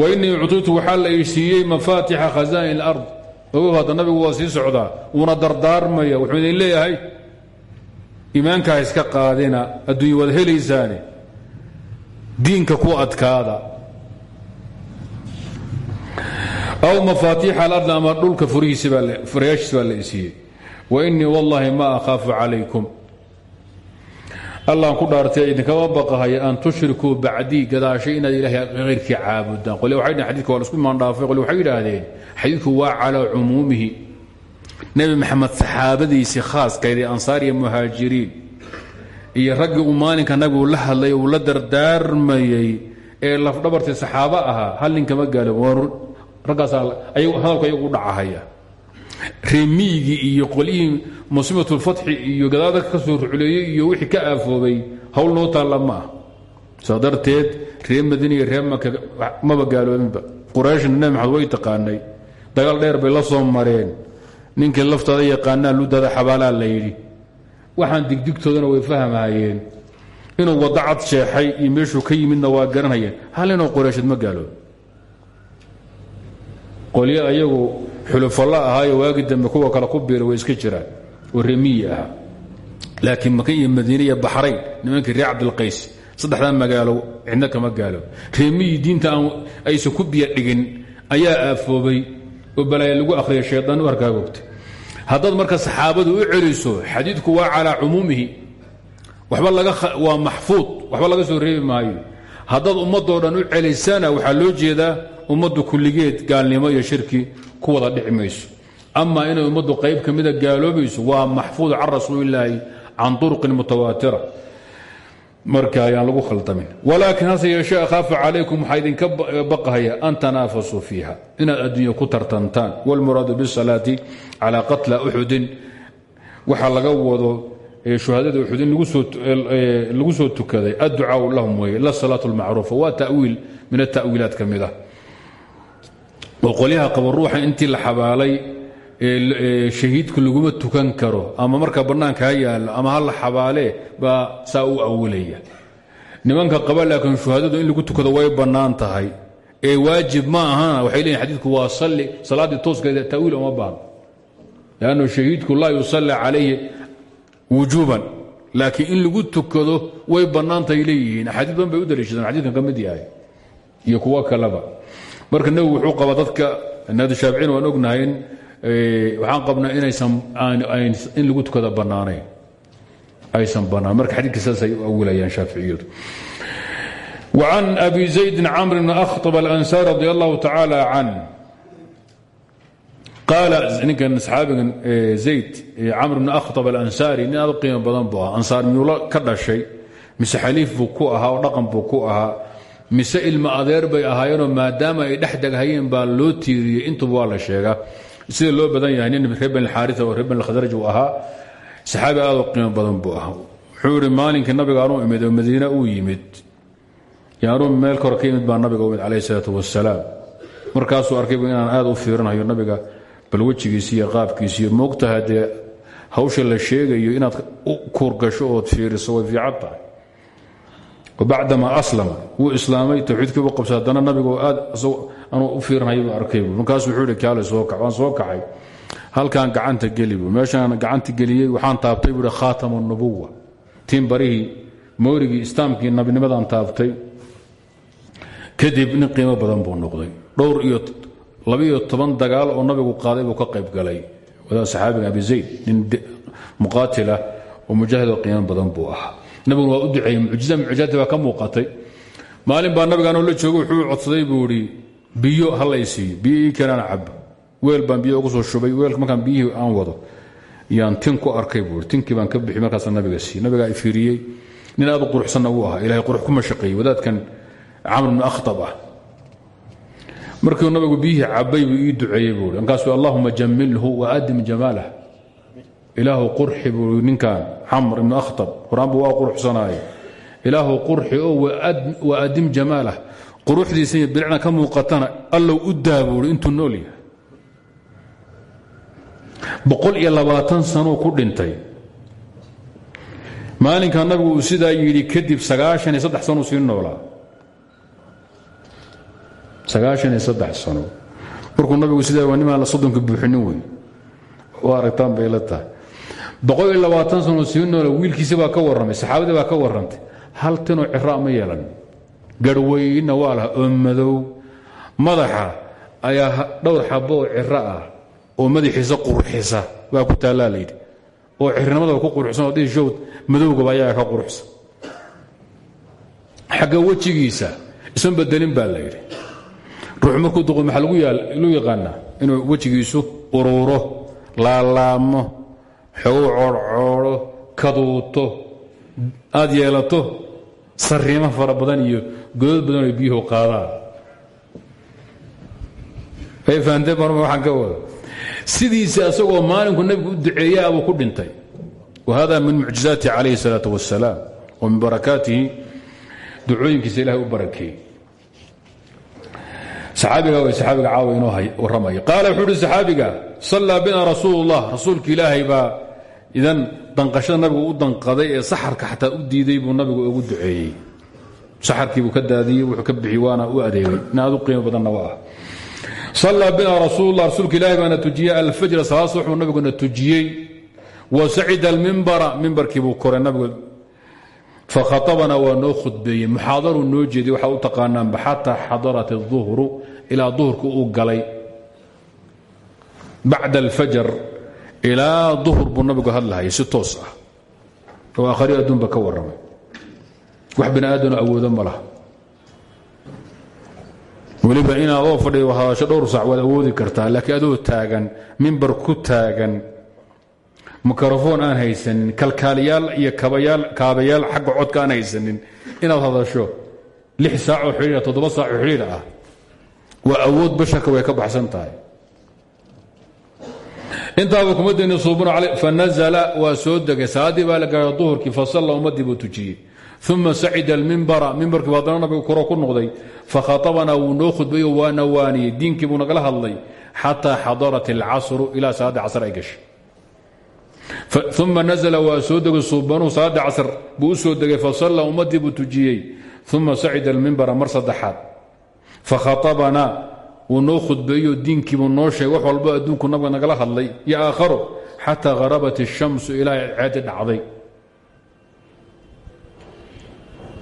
wainii uctiitu waxaa la siiyey mafaatixa khasaa'in alard. Ogow hadda nabigu waa sii socdaa wuuna dardaarmaya wuxuu idin leeyahay iimaankaa iska qaadina adduunya waad helaysaane diinka ku adkaada aw mafaatiixa alardi ama dhulka furayaashiis baa la isiiyey wainii wallahi ma akhaafu calaykum allaan ku dhaartay idinkama baqahaya an tushrikuu bacdii gadaashay inaad ilaahay hayrkii caabudaan qole waxay dhn xadidka waa la isku imaandhaafay qole waxay yidhaahdeen xadiidku waa calaa cumuumihi nebi maxamed saxaabadiisii khaaskaydee ansaar iyo muhaajiriin iyo raggii uu maalinka nabigu la hadlay uu la dardaarmayey ee lafdhabartii saxaabo ahaa hal ninkama gaalo raggaasaa hadalku ayagu dhacahaya reemiyigii iyo qolyihii musiibatulfatxi iyo gadaada ka soo rucleeyey iyo wixii ka aafoobay hawl noo taalla ma ah saa darteed reer madiina iyo reer maka maba way taqaanay. Dagaal dheer bay la soo mareen. Ninkii laftaada yaqaanaa ludada xabaalaa la yidhi. Waxaan digdigtoodana way fahmahayeen inuu waddo cad sheexay iyo meeshuu ka yimidna waa garanhayeen hal ma gaaloobi qolyo ayagu xulufalla ahaayo waagi dambe kuwa kale ku biira way iska jiraan oo remiyi ahaa. Laakiin maka iyo madiine iyo baxrayn nimankii reer magaalo cidna kama gaalo. Remiyi diinta aan aysan ku biyo dhigin ayaa aafoobay oo balaaya lagu akhriyay shaydaan u harkaa gogta haddaad marka saxaabadu u celiso xadiidku waa calaa cumuumihi. Waa maxfuud waxba laga soo reebi maayo. Haddaad ummadoo u celisana waxaa loo jeedaa ummaddu kulligeed gaalnimo iyo shirki ku wada dhici mayso. Ama inay qayb ka mida waa maxfuud can rasuulilaahi can uruqin mutawaatira. Marka ayaan lagu khaldamin. Walaakin hase yeeshee akhaafu calaykum waxaa idinka baqahaya an tanaafasuu fiiha inaad adduunya ku tartantaan. Wlmuraadu bisalaati calaa qatla uxudin waxaa laga wado shuhadada uxud in lagu soo tukaday adducaau lahum weye la salaatu lmacruufa waa tawiil min atawiilaad ka mid ah oo qolyaha qaba ruuxa intii la xabaalay shahiidku laguma tukan karo ama marka bannaanka ha ama la xabaalee baa saa u nimanka qaba laakiin shuhadadu in lagu tukado way bannaan tahay. Ee waajib ma ahana waxay leeyihiin xadiidku waa salli salaaddii tooskeeda ta'wiil uma baahno lannu shahiidku laa yusalli calayhi wujuuban. Laakiin in lagu tukado way bannaantahay leeyihiin. Axaadiis badan bay u daliishadaan xadidkan ka yahay. Iyo kuwo kaleba marka nebigu wuxuu qabaa dadka naadi shaaficin waan ognahay in waxaan qabnaa inaysan in lagu tukada bannaanayn aysan bannaan marka xadiidka saasay u awilayaan shaaficiyadu وعن أبي زيد cمر بن أخطب الأنسار رضي الله تعالى عنه qaala ninkan saxaabigan zayd camr bn akhtab alansaari nin aad u qiimo badan buu ahaa ansaar miyuulo ka dhashay mise xaliif buu ku ahaa oo dhaqan buu ku ahaa Mise ilma adeer bay ahaayeenoo maadaama ay dhex baa loo tiiriyey. Intuba waa la sheegaa. Sida loo badan yahay nin reer bn oo reer khadraj uu ahaa? Saxaabi aad u qiimo badan buu ahaa. Wuxuu yidhi nabiga anuu imid oo madiine uu yimid. Yaanuu meel kore ka yimid baa nabiga u imid calayh isalaatu wasalaam markaasuu arkaybu inaan aad u fiirinayo nabiga bal wejigiisi iyo qaabkiisi iyo moogtaha hawsha la sheegayo inaad u kuurgasho ood fiiriso way fiican tahay bacdamaa aslama wuu islaamay tawxiidkii u qabsay haddana nabigu aad anuu u fiirinayo buu arkay markaasu wuxuu ihi kaale soo kac waan soo kacay halkaan gacanta geli bu meeshaan gacanta geliyey waxaan taabtay buu ihi khaatam nubuwa tiin barihii mawrigii islaamkii nabinimadaan taabtay kadib nin qiimo badan buu noqday dhowr iyo labiiyo toban dagaal oo nabigu qaaday buu ka qayb galay wadaad saxaabiga abi zayd oo oo nabiguna waa u duceeyey mucjiza mucjizaadti baa ka muuqatay. Maalin baa nabiga anoo la joogo wuxuu codsaday buu biyo ha biyo ii keenaan weel baan biyo ugu soo shubay weelka markaan biyihii aan wado. Yaan tin ku arkay buu tinkii baan ka bixi markaasa nabiga siiyey. Nabigaa i fiiriyey nin aad u quruxsanna ahaa ilahay qurux kuma shaqeeyey wadaadkan camr bnu akhtab ah. Nabigu biyihii cabay buu ii duceeyey buu markaasuu allahuma jamilhu waadim jamaalah ilaahu qurxi buu ninkan camr ibnu akhtab qur'aan buu waa quruxsanaaye ilaahu qurxi oo waadim jamaalah. Quruxdiisa iyo bilicna ka muuqatana allow u daa buu intuu nool yahay. Boqol iyo ku dhintay. Maalinkaa nabigu uu sidaa kadib sagaashan iyo saddex sanuu sii noolaa. Sagaashan nabigu sidaa waa la soddonka buuxinin wey oo bay la tahay sii noola wiilkiisi baa ka warramay saxaabadii baa ka warrantay hal tinoo ciraa ma yeelan. Garhweynna waa laha oo madaxa ayaa dhowr xabo oo ciro ah oo madaxiisa qurxisa baa ku taallaa layidhi oo cirnimadaba ku quruxsan oo dhishowd madowgaba ayaga ka quruxsan. Xagga wejigiisa isan bedelin baa la yidhi. Ruux markuu duqo maxaa lagu yaqaanaa inuu wejigiisu uruuro laalaamo xogow coorcoodo kaduuto aad yeelato sariimo fara badan iyo godad badan oo biyuhu qaadaan. Sidiisa asagoo maalinku nabigu u duceeyaabuu ku dhintay. Wahada min mucjizaatihi calayhi salaau wasalaam oo min barakaatihi ducooyinkiisa ilahay u barakeeyey. Saxaabiga way saxaabiga caawa inoo waramaya qaala wuxuu uhi saxaabiga bina rasuul اllah ilaahay baa idan danqashada nabigu u danqaday ee saxarka xataa u diiday buu nabigu ugu duceeyey. Saxarkiibuu ka daadiyey wuxuu ka bixi waana u adeegay. Ina qiimo badanna waa ah. Sallaa bina rasuulula rasuulka ilaahi baana tujiyey alfajra salaas wuxuu nabiguna tujiyey. Wa sacida almimbara mimbarkiibuu koray nabigu. Fakhatabana waa noo khudbeeyey. Muxaadaruu noo jeeday waxaa u taqaanaanba xataa xadarat aduhru ilaa duhurku uu galay bacda alfajar ilaa duhur buu nabigu hadlahayay si toos ah. Oo akhri adduunba ka warramay. Wax bani aadano awoodo ma laha. Weliba inaad oo fadhido hadasho dhowr sac waad awoodi kartaa laakiin adoo taagan mimbar ku taagan mikrofoon aan haysanin kalkaaliyaal iyo kaabayaal xagga codka aan haysanin inaad hadasho lix saacoo xidhiidha toddoba saacoo xidhiidh ah waa awood basharka way ka baxsan tahay intaaba kuma dayna suubuna cale fanazala waa soo degay salaaddii baa la gaaray duhurkii fasalla ummaddii buu tujiyey uma sacida almimbara mimbarkii haddana nabigu koro ku noqday fakhaطabanaa wuu noo khudbayo waana waaniyey diinkii buu nagala hadlay xataa xadarat اlcasru ilaa salaadda casr ay gashay uma nazla waa soo degay suubanuhu salaadda casr buu u soo degay fasalla ummaddii buu tujiyey uma sacida almimbara mar saddexaad fakhaطabanaa wuu noo khudbeeyo diinkiibuu noo sheegay wax walbo adduunku nabiga nagala hadlay iyo aakharo xataa harabat الshamsu ilaa ceedi dhacday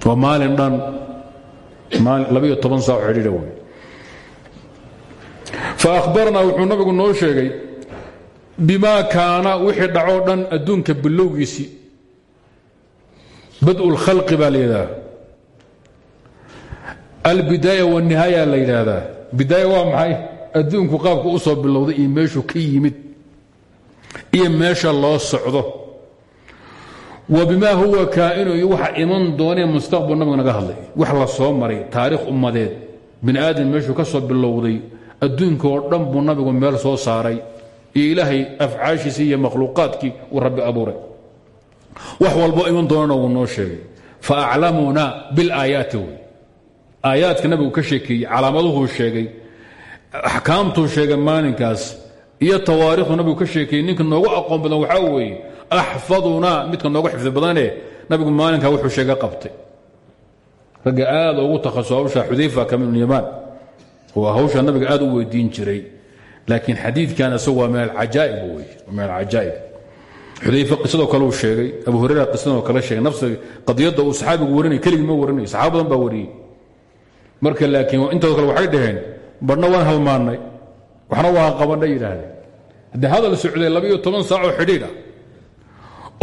waa maalin dhan labiyo toban saac xidhiidha wey faahbarnaa wuxuu nabigu noo sheegay bimaa kaana wixii dhacoo dhan adduunka bilowgiisii bad اlkhalqi baa la yidhahdaa albidaaya wالnihaaya la yidhaahdaa bidaaya waa maxay? Adduunku qaabka u soo bilowday iyo meeshuu ka yimid iyo meesha loo socdo. Wa bimaa huwa kaa'inu iyo waxa iman doonee mustaqbal nabiga naga hadlay. Wax la soo maray taariikh ummadeed. Bini aadam meeshuu ka soo bilowday adduunka oo dhan buu nabigu meel soo saaray. Iyo ilaahay afcaashiisii iyo makhluuqaadkii uu rabbi abuuray. Wax walbo iman doonana wuu noo sheegay. Fa aclamunaa bilaayaati aayaadka nabigu ka sheekeeyey calaamaduhuu sheegay axkaamtuu sheegay maalinkaas iyo tawaarikhdu nabigu ka sheekeeyey ninka noogu aqoon badan waxaa weeye axfadunaa midka noogu xifdi badanee nabigu maalinkaa wuxuu sheega qabtay. Ragga ugu takhasu hawsha xudayfa ka min yamaan waa hawsha nabiga aad u weydiin jiray laakiin xadiidkan isagu waa min alcajaa'ib wey min alcajaa'ib. Xudayfa qisadoo kale uu sheegay abu hurayra qisadoo kale sheegay nafsa qadiyadda uu saxaabigu warinay keligii ma warinayo saxaaba badan baa marka laakiin intooda kale waxay dhaheen badhna waan halmaannay waxna waan qabannay yidhaahdeen haddii hadal socday labiyo toban saacoo xidhiidh ah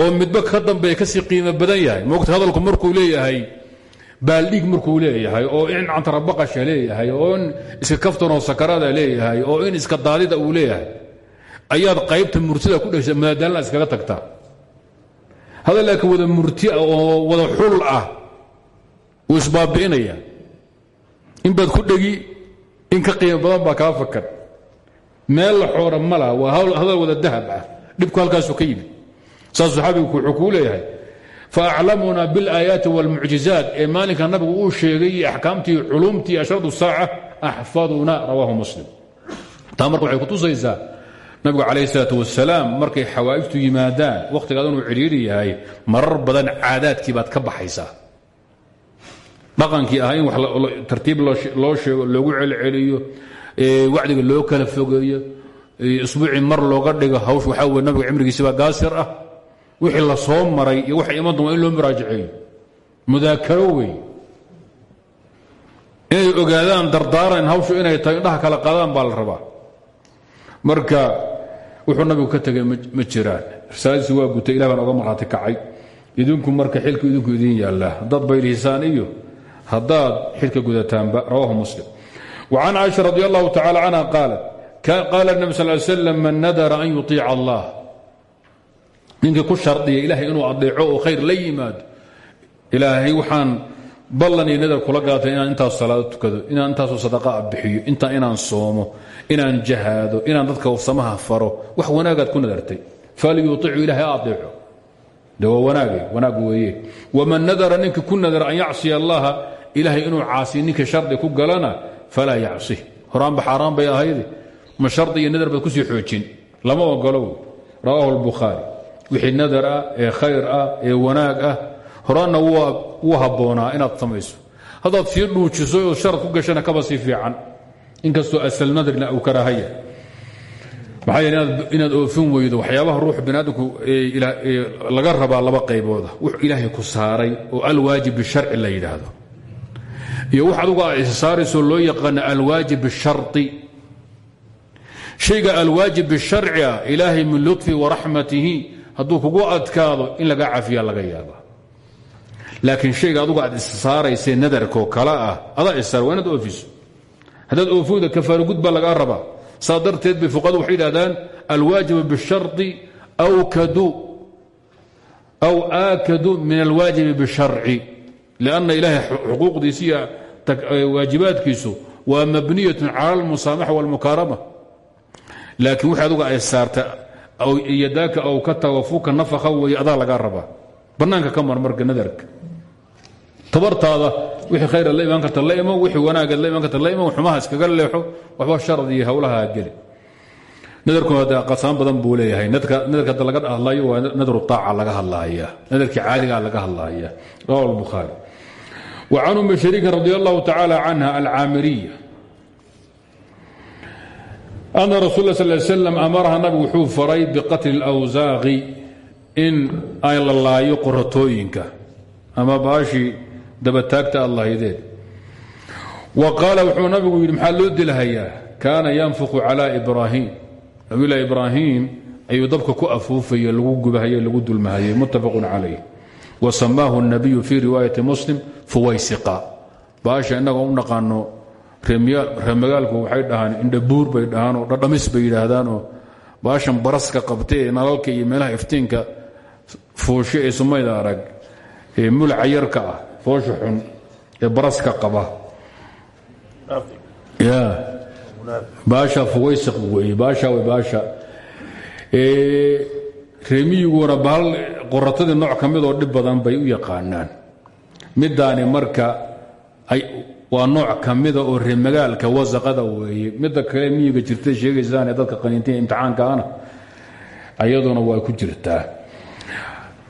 oo midba ka dambeeya ka sii qiimo badan yahay moogta hadalku markuu leeyahay baaldhiig markuu leeyahay oo in cantarabaqasha leeyahay oo in iska kaftanoo sakarada leeyahay oo in iska daadida uu leeyahay ayaad qaybta murtida ku dhegsa madadaalna iskaga tagtaa. Hadal laakiin wada murti ah oo wada xul ah wuu isbaabi'inaya in baad ku dhegi in ka qiimo badan baa kaa fakan meel la xoora ma laha hadal wada dahab ah. Dhibku halkaasuu ka yimid. Saasuu xabiibku wuxuu kuu leeyahay faaclamunaa biاlaayaati wاlmucjizaat ee maalinka nabigu uu sheegay iyo axkaamtii culumtii ashradu saaca axfaduna muslim. Taa marka waxay kutusaysaa nabigu calayh salaat wasalaam markay xawaa'ijtu yimaadaan wakhtigaad inuu cidhiiri yahay marar badan caadaadkii baad ka baxaysaa dhaqankii ah in wax tartiib loo sheego loogu celceliyo wacdiga loo kala fogeeyo isbuucii mar looga dhigo hawsh waxaa wey nabiga cimrigiisibaa gaasir ah. Wixii la soo maray iyo waxa iman in loo muraajaceeyo mudaakaro wey ogaadaan dardaaran hawshu inay tahay indhaha kala qaadaan baa la rabaa. Marka wuxuu nabigu ka tegay ma jiraan. Risaaladiisi waa gutay ilah baan oga kacay. Idinku marka xilku idinku idiin yaallaa. Haddaad baylihisaan iyo hadaad xilka gudataanba rawaahu muslim. Wa can caaisha radi allahu tacala canha qaalat qaala nebi sal ly slam man nadara an yutiica allah. Ninkii ku shardiya ilaahay inuu adeeco oo khayr la yimaado ilaahay waxaan nadar kula gaatay inaan intaas salaado tukado inaan intaasoo sadaqaa bixiyo intaa inaan soomo inaan jahaado inaan dadka samaha faro wax wanaagaad ku nadartay. Falyuiicu ilahay adeeco de waa wanaag weeye. Waman nadara ninkii ku nadara an yacsiya allaha ilaahay inuu caasiy ninkii shardi ku galana falaa yacsih horaanba xaaraan bay ahayde ma shardi nadar baad ku sii xoojin. Lama ogolow. Rawaahu albukhaari. Wixii nadar ah ee khayr ah ee wanaag ah horaanna wuu habboonaa inaad samayso. Haddaad sii dhuujiso oo sharad ku gashana kaba sii fiican. Inkastoo asal nadarna uu karaahaya. Maxaa yeele inaad oofin weydo waxyaabaha ruux biniaadamku laga rabaa laba qaybooda. Wuxuu ilaahay ku saaray oo alwaajib bisharci la yidhaahdo iyo wax adugu a issaaraysoo loo yaqaano alwaajib bishari shayga alwaajib bisharci ah ilaahay min lutfi waraxmatihi hadduu kugu adkaado in laga cafiya laga yaaba laakiin shayga adugu aad issaaraysee nadarkoo kale ah adaa issaar waa inaad oofiso. Haddaad oofowda kafaaro gud baa lagaa rabaa. Saa darteed bay fuqadu waxay yidhahdaan alwaajibu bishari aw aakadu min alwaajibi bisharci lianna ilaahay xuquuqdiisi iyo waajibaadkiisu waa mabniyatun cala almusaamaxa walmukaarama laakiin wixii adugu ay saarta yadaaka aw ka tawafuka nafaka weeye adaa lagaa rabaa bannaanka ka mar marka nadarka tabartaada wixii khayraad la imaan karta la imo wixii wanaagaad la imaan karta la imo xumaha iskaga leexo waxba sharad iyo hawlaha geli nadarkuna de qasaan badan buu leeyahay nadarka hadda laga hadlayo waa nadru taaca laga hadlaaya nadarkii caadigaa laga hadlaaya rawahu lbukhaari wa can umi shariikin radi allahu tacaala canha alcaamiriya. Ana rasul sal slam amaraha nabigu wuxuu faray biqatli اlawsaaqi in ay la laayo qoratooyinka ama baashii dabataagta aad lahaydeen wa qaala wuxuu nabigu yidhi maxaa loo dilhayaa kaana yanfuqu calaa ibraahim nabilah ibraahim ayuu dabka ku afuufaye lagu gubahaye lagu dulmahayey calayh wa samaahu الnabiyu fii riwaayati muslim fuwaysiqa baasha innagoo u naqaano reemagaalku waxay dhahaan indhabuur bay dhahaan oo dhadhamis bay yidhaahdaanoo baashan baraska qabta ee nalalka iyo meelaha iftiinka fooshe ee sumayda arag ee mulaca yarka ah foosha xun ee baraska qaba baasha fuwaysiq wey baasha way baasha reemiyiguna bahal qoratadii nooc ka midoo dhib badan bay u yaqaanaan. Midaani marka waa nooc ka mida oo reemagaalka wasaqada weeye. Midda kale miyiga jirtay sheegaysaan ee dadka qaniintiya imtixaankaana ayaduna waa ku jirtaa.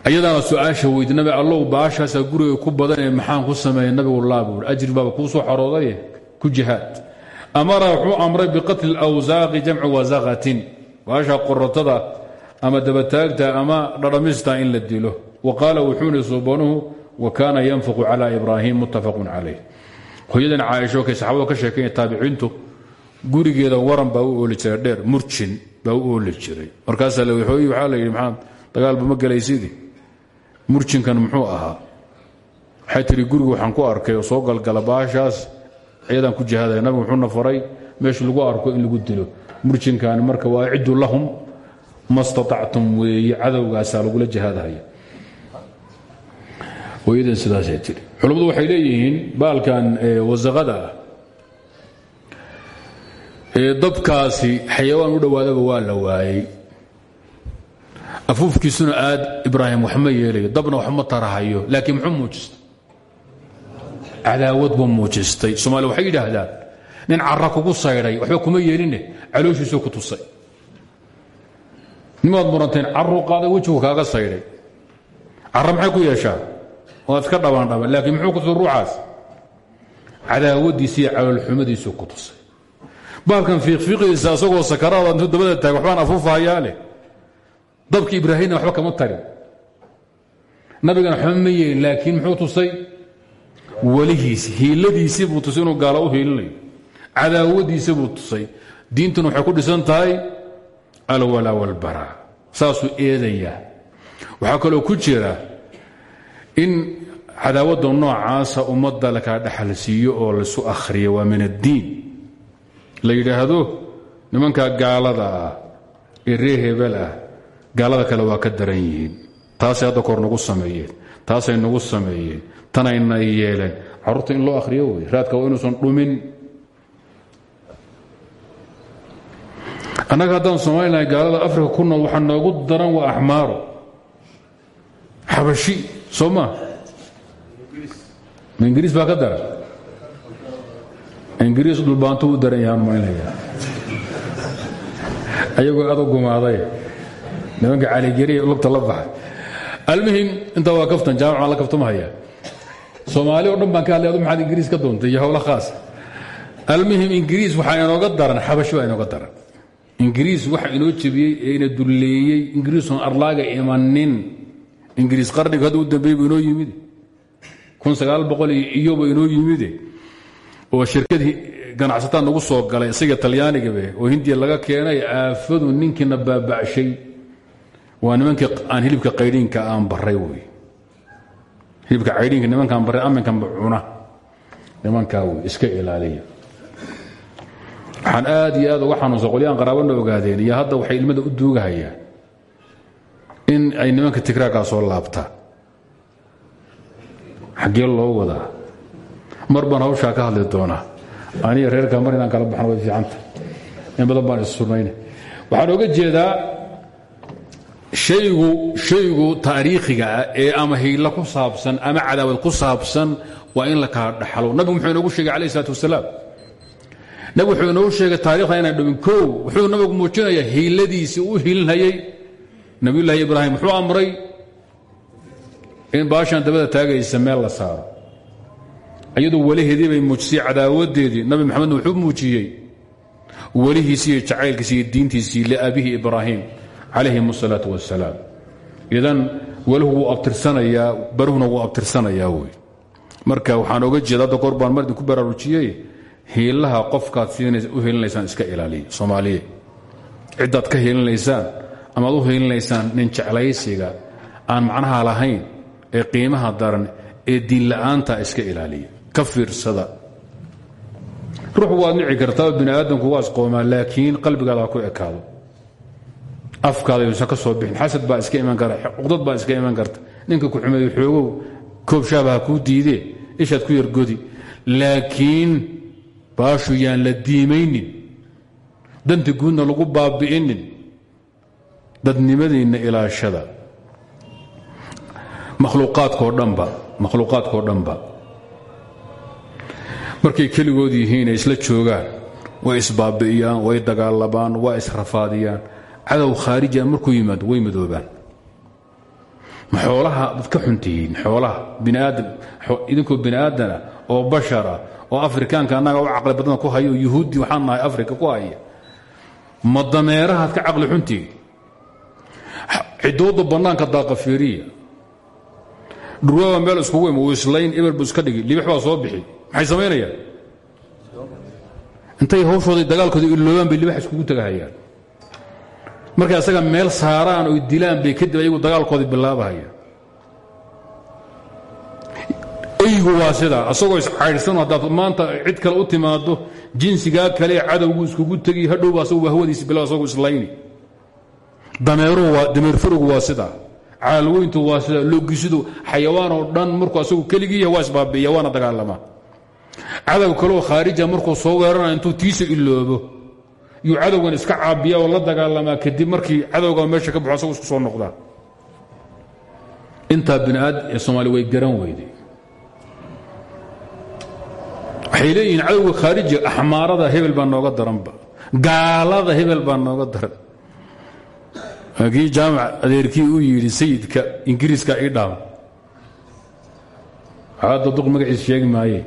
Ayadaana su'aasha weydi nabi allow guriga ku badanee maxaan ku sameeya nabigu laa buui ajri baaba kuu soo xaroodaye ku jihaad. Amara wuxuu amray biqatli اlawsaaqi jamcu wasaqatin baasha qoratada ama dabataagta ama dhadhamista in la dilo. Wa qaala wuxuuni suubanuhu wa kaana yanfuqu cala ibraahim muttafaqun calayh. Hooyadan caaisho kay saxaabadu ka sheekaya taabiciintu gurigeeda waran baa u ooli jiray dheer murjin baa u ooli jiray. Markaasaa l hooyi waxaa la yidhi maxaad dagaalba ma gelaysidii murjinkan muxuu ahaa. Waxay tidhi guriga ku arkay oo soo galgala ciidan ku jihaadaya nabigu wuxuuna faray lagu arko in lagu dilo. Murjinkaani marka waa ciddu lahum ma staactum weeye cadowgaasaa lagula jihaadahaya. Hooyadan sidaasay tii culammadu waxay leeyihiin baalkan wasaqada ee dabkaasi xayawaan u dhowaadaba waa la waayey. Afuufkiisuna aad ibraahim waxma yeelayo dabna waxma tarahayo laakiin muxuu muujistay? Cadaawad muujistay. Soomaali waxay yidhaahdaan nin cara kugu saydhay waxba kuma yeeline calooshiisuu ku tusay nimaad muranteen? Caruu qaaday wejigu kaaga saydhay cara maxay ku yeeshaa? Waad iska dhabaandhaban laakiin muxuu ku tusay ruuxaas? Cadaawadiisa iyo caloolxumadiisuu ku tusay. Baalkan fiiqfiiqiisa asagoo sakaraada intuu dabada taag waxbaan afuufahayaa leh dabki ibraahimna waxba kama tarin. Nabigana waxba ma yeelin laakiin muxuu tusay? Welihiisi hiiladiisii buu tusay inuu gaala u hiilinayo. Cadaawadiisa buu tusay. Diintuna waxay ku dhisan tahay alwalaa walbaraa saasuu eedayaa waxaa kaloo ku jira in cadaawadda noocaasa ummadda lakala dhexal siiyo oo laisu akhriyo waa min addiin. La yidhaahdo nimankaa gaalada ah ee ree hebel ah gaalada kale waa ka daran yihiin. Taasay hadda kor nagu sameeyeen taasay nagu sameeyeen tanayna yeeleen. Carruurta in loo akhriyo wey raadka waa inuusan dhumin annaga haddaan soomalilahay gaalada afrika ku nool waxaa noogu daran waa axmaaro. Xabashi soo ingiriis baa ka ingiriis dhulbaantu u daran yahaan maynaya ayagoo u gumaaday. Nimanka caligeriya lugta la baxay. Almuhim intaa waa kaftan jaamacaan la kaftamahaya soomaali o dhan ka hadlay adu ingiriis ka doontay iyo howlo khaas. Almuhim ingiriis waxaa inooga daran xabashi baa inooga daran ingiriis waxa inoo jebiyey ee ina dulleeyey. Ingiriisoon arlaaga imanin ingiriis qarniga hadda u dambeeyey bu inoo yimid. Kun sagaal boqol iyoba inoo yimide oo shirkadii ganacsataa nagu soo galay isaga talyaanigabe oo hindiya laga keenay aafadu ninkiina baaba'shay waa nimankii aan hilibka qaydhiinka aan baray wey. Hilibka caydhiinka nimankaan baray aminkanba cuna. Nimankaa wey iska ilaaliya waxaan aad iyo aad uga xanuunsan qolyahan qaraabana ogaadeen iyo hadda waxay ilmada u duugahayaan in ay nimanka tigraagaa soo laabtaan xaggee loo wadaa. Mar baan ka hadli doonaa. Aniga reerkaa mar inaan kala baxno way fiicanta. In badan baan issunayna waxaan oga jeedaa haygu shaygu taariikhiga ah ee ama hiilla ku saabsan ama cadaawad ku saabsan waa in la kala dhaxlo. Nabigu muxuu inoogu sheegay alayh isalaat wasalaam nabigu wuxuu inoogu sheegay taarikhda inaan dhumin kow wuxuu nabigu muujinayaa hiiladiisii u hiilinhayay nabiyullaahi ibraahim muxuu amray in baashan dabada taagaysa meel la saaro. Iyadoo weliheedii bay muujisay cadaawadeedii. Nabi maxamedna wuxuu muujiyey welihiisi iyo jacaylkiisi iyo diintiisii liabihi ibraahim calayhim asalaatu wasalaam idan welihu wuu abtirsanayaa baruhuna wuu marka waxaan oga jeeda hadda mar idinku baraarujiyey hiilaha qofkaad u hiilinaysaan iska ilaaliya soomaaliye ciddaad ka hiilinaysaan amaad u hiilinaysaan nin jeclaysiga aan macnaha lahayn ee qiimaha daran ee diinla'aanta iska ilaaliya ka fiirsada. Ruux waad nici kartaa bini waa isqoomaa laakiin qalbigaada ku ekaado. Afkaada yuusan ka soo bixin xasad baa iska iman kara cuqdad baa iska iman karta. Ninka ku xumeeyo xoogow koob shaaba ha kuu ishaad ku yargodi. Laakiin baashu yaan la diimaynin. Danti guudna lagu baabi'inin. Dadnimadiinna ilaashada. Makhluuqaadkoo dhanba makhluuqaadkoo dhanba. Markay keligood yihiin ay isla joogaan way isbaabi'iyaan way dagaalamaan waa israfaadiyaan cadow khaarija markuu yimaado way madoobaan ma xoolaha dad ka xuntihiin xoolaha biniaadam idinkoo bini aadana oo bashara oo afrikaanka annaga u caqli badana ku hayo yuhuudi waxaan nahay afrika ku haya ma dameerahaad ka caqli xuntihiin cidooda bannaanka daaqafiiriya. Dhurwaaba meel iskugu im islayn eber bu iska dhigi libix baa soo bixi. Maxay samaynayaan? Intay hawshooda dagaalkooda iloobaan bay libax iskugu tagahayaan. Markay asaga meel saaraan oy dilaan bay kadib ayagu dagaalkoodii bilaabahayaan eygu waa sidaa asagoo iscaydhsan haddaad maanta cid kale u timaado jinsigaa kale cadowgu iskugu tegi hadhowba asagu wahwadiisi bila asagoo islayni dameerfarugu waa sidaa caalweyntu waa sidaa loogisidu xayawaan oo dhan markuu asagu keligii yahay waa isbaabi'iya waana dagaalamaa cadow kaleoo khaarija markuu soo weerana intuu tiisa iloobo yuu cadowgan iska caabiya oo la dagaalamaa kadib markii cadowga meesha ka baxo asagu isku soo noqdaa. Intaa biniaad ee soomaali way garan weyday waxay leeyihiin cadowga axmaarada hebel baa nooga daranba gaalada hebel baa nooga daran. Kii jaamac adeerkii u yidhi sayidka ingiriiska ii dhaama hadda duq magaciis sheegi maaye.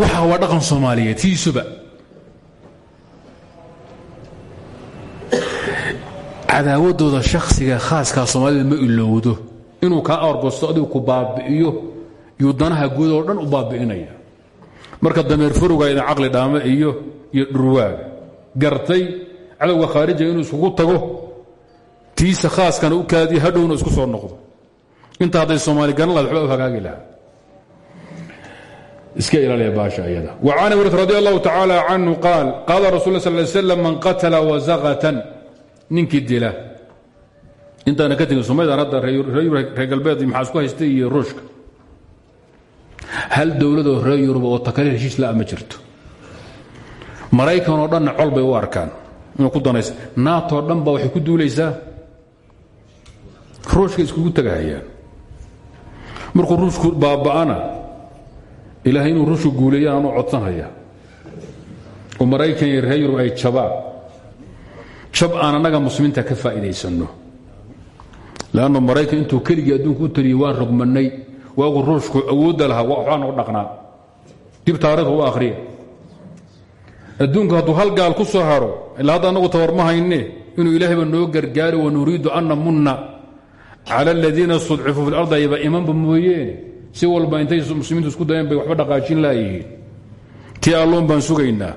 Waxa waa dhaqan soomaaliyeed sidiisuba cadaawadooda shakhsiga khaaskaa soomaalida ma ilowdo inuu kaa awargosto adigu ku baabi'iyo. Yuu danaha guud oo dhan u baabi'inaya marka dameer furuga idan caqli dhaame iyo iyo dhurwaaga gartay cadowga khaarija inuu iskugu tago. Tiisa khaaskana u kaadiyo hadhowna isku soo noqdo. Inta hadday soomaali garan lahayd waxba u hagaagi lahaa. Iska ilaaliya baasha iyada وcan abirat radi allahu tacaala canhu qaal qaala rasul sal ly slam man qatala wazaqatan. Ninkii dila. Intaana ka tegin somaydaan hadda reer galbeed maxaa isku haystay? Iyo ruushka hal dowladoo reer yurub oo takaliil heshiis la'a ma jirto. Maraykan oo dhanna col bay u arkaan. Inuu ku danaysa naatoo dhan ba waxay ku duulaysaa? Ruushka iskugu tegahayaan markuu ruushku baaba'ana ilaahay inuu ruushku guuleeyaan anuu codsanhaya oo maraykan iyo reer yurub ay jabaan. Jab aan annaga muslimiinta ka faa'iidaysanno. Leanno maraykan intuu keligii adduunku u taliyey waan rogmannay waagu ruushku awoodda lahaa waxbaa nagu dhaqnaa. Dib taarikhda u akhriya. Adduunku hadduu hal gaal ku soo haro ilaa hadda annagu tabar ma hayne inuu ilaahayba noo gargaari wa nuriidu an namunna cala aladiina istudcifuu fi lardi ayba imanba mooyeene si walba intay muslimiintu isku dayeen bay waxba dhaqaajin laayihiin tii alloon baan sugaynaa.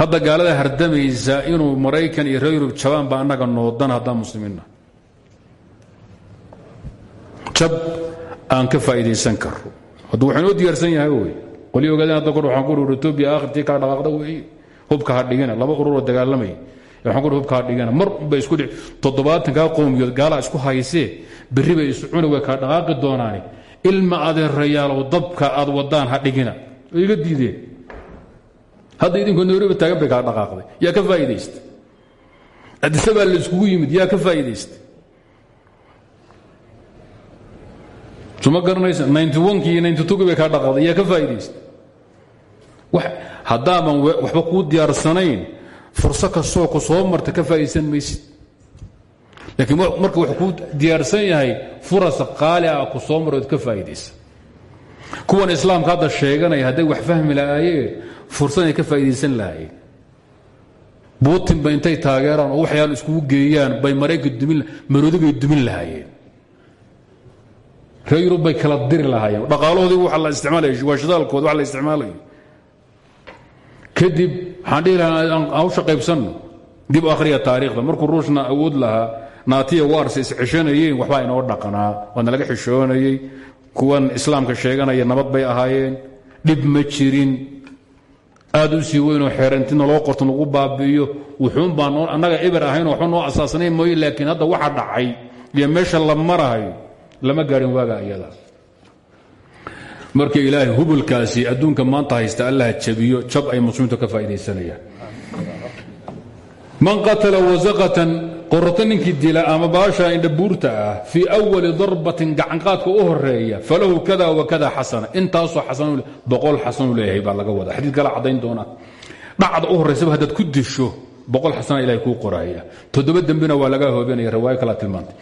Hadda gaalada hardamaysa inuu maraykan iyo reer yurub baa annaga noodan haddaan muslimiinna. Jab aan ka faa'iidaysan karo hadduu waxaa inoo diyaarsan yahay wey qolii ogaadeen hadda kor waxaan ku uri etoobiya aakhirtii kaa dhaqaaqda weeye hubka ha dhigina laba ururoo dagaalamay. Waxaan ku hubka ha mar bay isku dhici toddobaatankaa qowmiyood gaalaa isku haysee berri bay isu cuni way kaa dhaqaaqi doonaani. Ilma adeerayaalow dabka aad wadaan ha iga diideen. Hadda idinkoo nairobi taagan bay kaa dhaqaaqday. Yaa ka faa'iidaysta adisabaa la iskugu yimid yaa ka faa'iidaystay suma garanaysa ninty-onkii iyo ninety-twogii bay kaa dhaqaday yaa ka faa'iidaystay haddaaban waxba kuu diyaarsanayn furso kastoo ku soo marta ka faa'iidaysan maysid. Laakiin marka wax kuu diyaarsan yahay furas qaali ah ku soo mara ood ka faa'iidaysa. Kuwan islaamka hadda sheeganaya hadday wax fahmi lahaayeen fursaday ka faa'iidaysan lahaayeen. Buutin ba intay taageeraan oo waxyaal iskugu geeyaan bay marayka dumin maroodigay dumin lahaayeen reer yurub bay kala diri lahaayeen. Dhaqaalahoodii waxa la isticmaalaya waa shidaalkooda wax la isticmaalayo. Kadib waxaan dhihi lahaa hawsha dib akhriya taariikhda. Markuu ruushna awood lahaa naatiya wars isceshanayeen waxbaa inoo dhaqanaa waana laga xishoonayey. Kuwan islaamka sheeganaya nabad bay ahaayeen. Dhib ma jirin. Aad u sii weynoo xeerantina loo qorto nagu baabi'iyo. Wuxuun baan annaga eber ahayn waxba noo asaasnayn mooye laakiin hadda waxa dhacay iyo meesha la marahayo lama gaadhin waaga iyada. Marka ilaahay hubulkaasi adduunka maanta haysta allah jabiyo jab ay muslimiintu ka faa'iidaysanayaan. Man qatala wasaqatan ninkii dila ama baasha indhabuurta ah fii awali darbatin gacanqaadka u horreeya falahu kada wa kada xasana intaasoo xasan boqol xasanu leeyahay baa laga wada xadiid kala caddayn doona. Dhacda u horraysaba haddaad ku disho boqol xasana ilahay kuu qoraya toddoba dembina waa laga hoobanaya riwaayo kala tilmaantay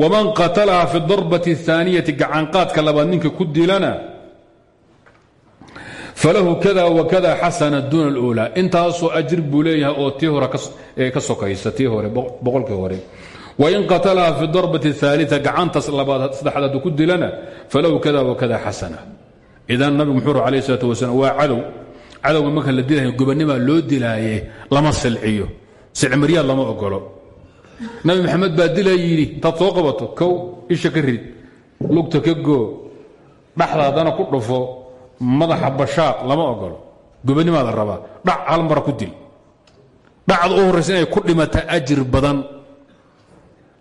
waman qatalaha fi darbati اhaaniyati gacanqaadka labaad ninka ku dilana falahu kada wakada xasana duuna اlأulى intaasoo ajir buu leeyahay oo tii hore ka sokaysa tii hore boqolkii hore wain qatalaha fi darbati الثaaliثa gacantaas labaad saddexaad hadduu ku dilana falahu kada wakada xasana idan nabigu muxuu ur alayh الsalaaة wasalam waa cadow cadowga marka la dilayo gobanimaa loo dilaaye lama silciyo silcimaryaad lama ogolo nabi maxamed baa dila yidhi intaad soo qabato kow isha ka rid. Lugta ka goo. Dhaxda haddana ku dhufo madaxa bashaaq lama ogolo gobanimaa la rabaa. Dhac hal mara ku dil. Dhacda u horraysa inay ku dhimata ajir badan.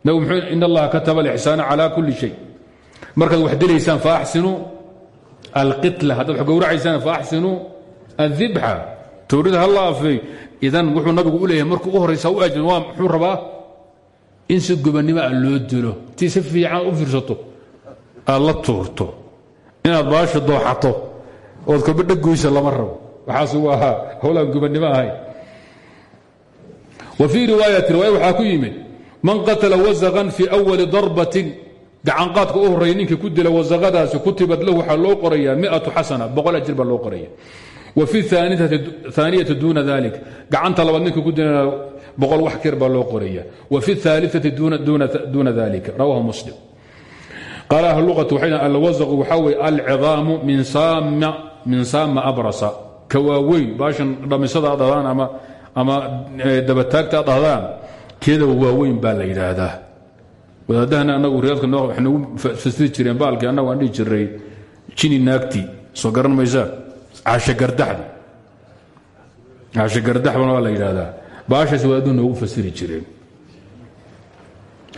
Nabigu muxuu in allaha kataba alixsaana calaa kulli shay. Markaad wax dilaysaan faaxsinuu alqitla. Haddaad wax gowracaysaan faaxsinuu adibxa towrida ha la idan wuxuu nabigu u leeyahay markuu u u ajir waa muxuu rabaa in si gobannimo loo dilo tii fiican u fiirsato aad la tuurto inaad baasha dooxato ood kolba dheggoysa lama rabo waxaas waa howlaan gobannimo ahayn wa fii riwaayati riwaaya waxaa ku yimid man qatala wasaqan fii awali darbatin gacanqaadka u horreeya ninkii ku dila wasaqadaasi kutibad lahu waxaa loo qorayaa miatu xasana boqol ajir loo qoraya wa fi aaniyati duuna dalik gacanta labaad ninka ku dilana boqol wax kir baa loo qoraya wa fi aaliai duuna dalika rawahu muslim qaal ahlu luqati waxay dhahan alwasaqu waxaa weye alcidaamu min saama abrasa ka waaweyn baashan dhamisada ad dhahdaan ama dabataagta ad dhahdaan keeda waaweyn baa la yidhaahdaa wadaadahana anagu riyaadka wax nagu fasiri jireen baalkii annagu aan dhihi jiray jini naagti soo garan maysaa cashagardaxdi cashagardaxbana waa la yidhaahdaa. Baashaas wadaaduu noogu fasiri jireen.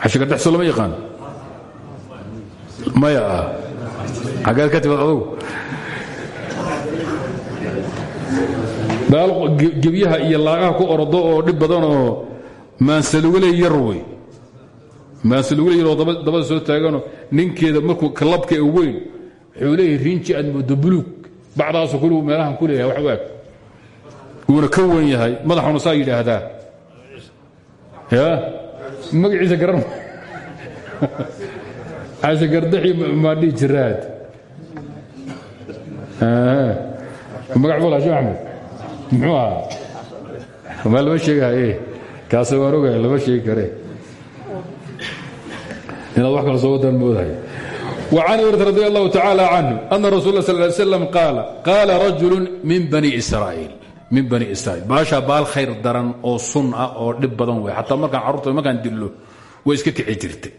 Cashagardax soo lama yaqaan? Maya ah. Xaggeed ka timid adugu. Gebyaha iyo laagaha ku ordo oo dhib badan oo maansalugale yar wey. Maansalugale yar oo dabada soo taaganoo ninkeeda markuu kalabka ee weyn wuxuu leeyahay rinji aad moodo buluug bacdaasoo kul meelahan ku leeyahay wax waag wuuna ka wen yahay. Madaxuna saa yidhaahdaa. Ya? Magaciisa garan. Cashagardaxi maa dhihi jiraad. Magac bol hashe axmed? Muxuu ahaa? Maa lama sheegahaye kaase waan ogahay lama sheegi kare. Inaad wax kala soo wadaan moodahay وعن هريرة رضي الله تعالى عنه أن رسول الله صلى الله عليه وسلم قال قال رجل من بني إسرائيل min bani israiil baashaa baal khayr daran oo sun ah oo dhib badan wey xataa markaan carruurta markaan dillo way iska kici jirtay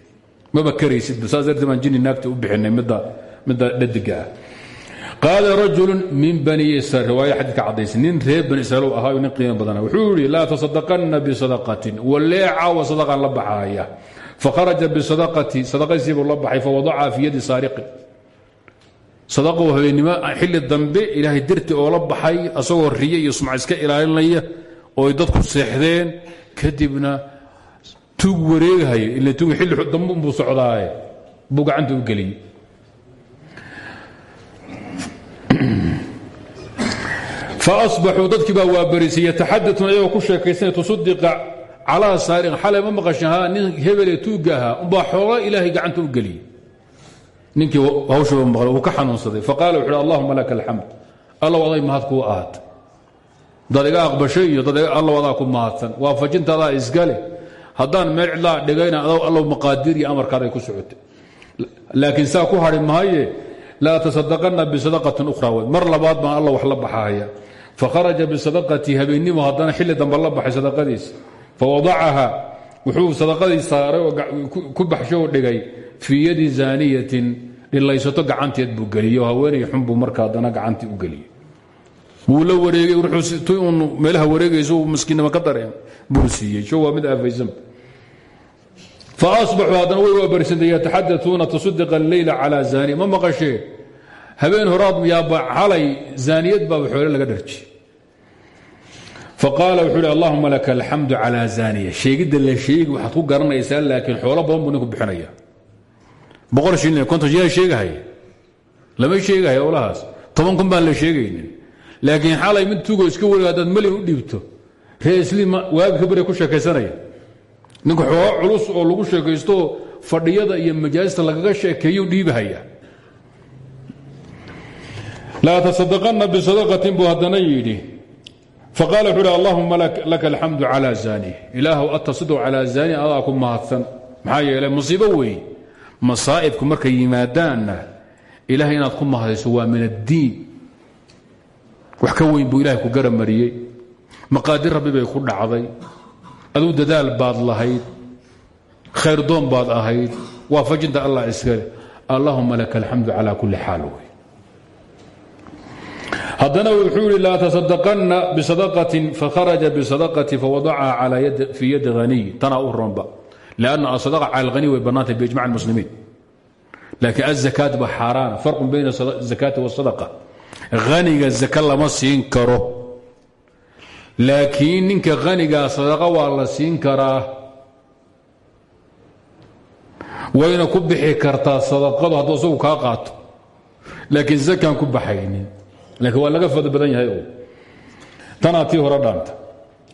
maba karaysid saas darteed baan jini naagta u bixinay midda midda dhadiga ah qaala rajulu min bani israiil riwaaya xadiidka caddaysa nin reer bani israiil uu ahaayo nin qiimo badana wuxuu yidhi laa tasadaqanna bisadaqatin waleeca wa sadaqaan la baxaaya fakharaja bisadaqati sadaqaysiibuu la baxay fawadaca fii yadi saariqin sadaqou habeennimo xilli dambe ilaahay darti oo la baxay asagoo riye iyo sumca iska ilaalinaya ooy dadku seexdeen kadibna tuug wareegahayo ila tuug xilli dambuunbuu socdaaye buu gacanta u geliyey faasbaxuu dadkii baa waabarisay yataxadatuun ayagoo ku sheekaysanay tusaddiqa calaa saariqin xalay ma maqashahaa nin hebelee tuugga ahaa umbaa ilaahay gacanta u geliyey ninkii hawshuba maqlay uu ka xanuunsaday faqaala wuxu uhi allahuma laka alxamd allow aday mahad kuu iga aqbashay iyo dad allow adaa ku mahadsan waafajintaadaa iskale haddaan meel cidlaa dhigayna allow maqaadir iyo amarkaaday ku socotay laakiin saa ku hadhi maaye laa tasadaqanna bisadaqatin ukhra wey mar labaad baan alla wax la baxaaya fakharaja bisadaqatii habeennimo haddana xilli dambe la baxay sadaqadiisa fawadacaha wuxuu sadaqadii saaray oo ku baxsho oo dhigay fii yadi zaaniyatin dhilaysato gacanteed buu geliyey oo haweenay xun buu marka haddana gacantii u geliyey. Wuu la meelaha wareegayso uu maskiinnimo ka dareen buu siiyey. Waa mid aafaysan faasbaxuu haddana way waabarisantay yataxadatuuna tasadiqa alleyla calaa zaaniya ma maqashee habeen horaad yaaba xalay zaaniyad baaba xoole laga dharji faqaala wuxuu hi allahuma laka alxamdu calaa zaaniya. Sheegidda la sheegi ku garanaysaa laakiin xoolo badan buu ninku bixinaya. Boqol shilin konton yaa sheegahaya lama sheegahaya olahaas toban kun baan la sheegaynin. Laakiin xalay mid tugo iska wareeg haddaad u dhiibto. Reesli waagi ka bari ku sheekaysanaya ninku xoogo culus oo lagu sheekaysto fadhiyada iyo majaalista lagaga sheekeeyo dhiibahaya. Laa tasadaqanna bisadaqatin buu haddana yidhi faqaala wuxuu uhi allahuma laka alxamdu calaa zaani ilaahu atasidu calaa zaani adaa ku mahadsan maxaa yeelay musiibo weeye masaa'ibku markay yimaadaanna ilahay inaad ku mahadayso waa min addiin wax ka weyn buu ilahay ku garamariyey maqaadir rabbi bay ku dhacday aduu dadaal baad lahayd khayrdoon baad ahayd waafajinta allah iskale allahuma laka alxamdu calaa kulli xaal haddana wuxuu ihi laa tasadaqanna bisadaqatin fakharaja bisadaqati fawadacaha fii yadi haniy tanaa u ronba lanna asadaqa cala alhaniy way bannaantay biijmac muslimiin laakiin azakaat ba xaaraana farqun bayna azakaati wasadaqa haniga zaka lama siin karo. Laakiin ninka hanigaa sadaqa waa la siin karaa. Wayna ku bixi sadaqadu hadduu isagu kaa qaato. Laakiin zakaan ku laakiin waa laga fadl badan yahay tanaa tii hore dhaanta.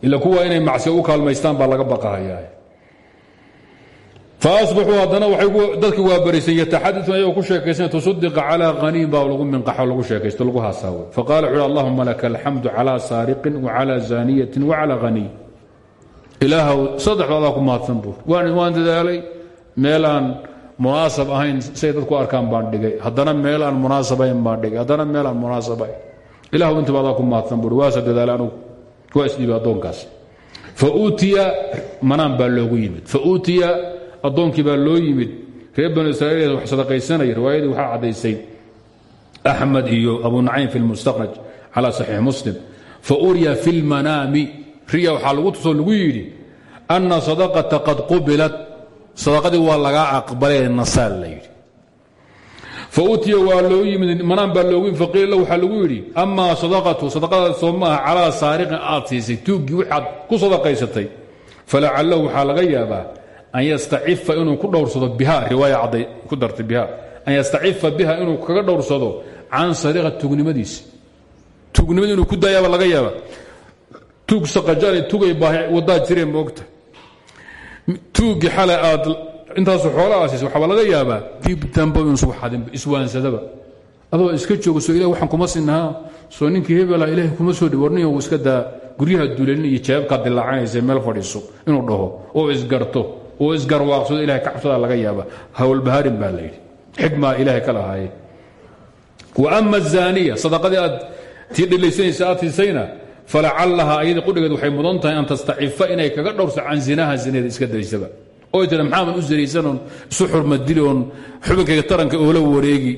Ila kuwa inay macsiyo u kaalmaystaan baa laga baqahayaa faasbaxuu haddana dadkii waa barisay yataxadatuun ayagoo ku sheekaysan tusaddiqa calaa qaniin baa lagu minqaxo lagu sheekaysto lagu haasaawo faqaala wuxuuhi allahuma laka alxamdu calaa saariqin wacalaa zaaniyatin wacalaa haniy ilaahow saddexdaadaa ku mahadsan buur waan dadaalay meel aan munaasab ahayn say dadku arkaan baan dhigay. Haddana meel aan munaasabayn baan dhigay. Haddana meel aan munaasabayn ilahu intaba adaa ku mahadsan buur waase dadaala anugu waa isdhiiba addoonkaas. Fa uutiya manaan baa loogu yimid. Fa uutiya addoonkii baa loo yimid. Reer banu israiil wax sadaqaysanaya riwaayadii waxaa caddaysay axmed iyo abu nacaym fi lmustakraj cala saxiix muslim. Fa uriya fi lmanaami riya waxaa lagu tusoo lagu yidhi anna sadaqata qad qubilat sadaqadii waa lagaa aqbalee nasaal la yidhi. Fa utiya waa loo yimid loogu yimid faqiila la waxaa lagu yidhi amaa sadaqatu sadaqadaas soo maaha calaa saariqin aad siisay ku sadaqaysatay. Falacalahu waxaa laga yaabaa an yastacifa inuu ku dhowrsado biha riwaaya cadday ku dartay biha an yastacifa biha inuu kaga dhowrsado can sariqa tuugnimadiisa tuugnimadi inuu ku daayaaba laga yaaba tuug saqajaale tugay baahi wadaa jireen moogta tuuggii xalay aad intaasu xoola aasiis waxaaba laga yaabaa. Dib dambe inuusu xadin iswaansadaba. Adoo iska jooga soo ilah waxaan kuma sinahaa soo ninkii hebela ilaahay kuma soo dhiwarniyo uu iska daa guryaha duleelin iyo jeebkaa dilaacanaysa meel fadhiiso inuu dhaho oo isgarto oo isgarwaaqsado ilahay ka cabsada laga yaaba hawlbahaarin baa layidhi xigmaa ilaahay ka wa ama azaaniya sadaqadii aad tii dhilaysanaysa aad siisayna falacallaha ayada qudhigeed waxay mudan tahay an tastacifa inay kaga dhowrso can zinaha zinaeda iska daysaba oy tira maxaaban u zinaysanoon? Isu xurmadili oon xubinkayga taranka oola wareegi.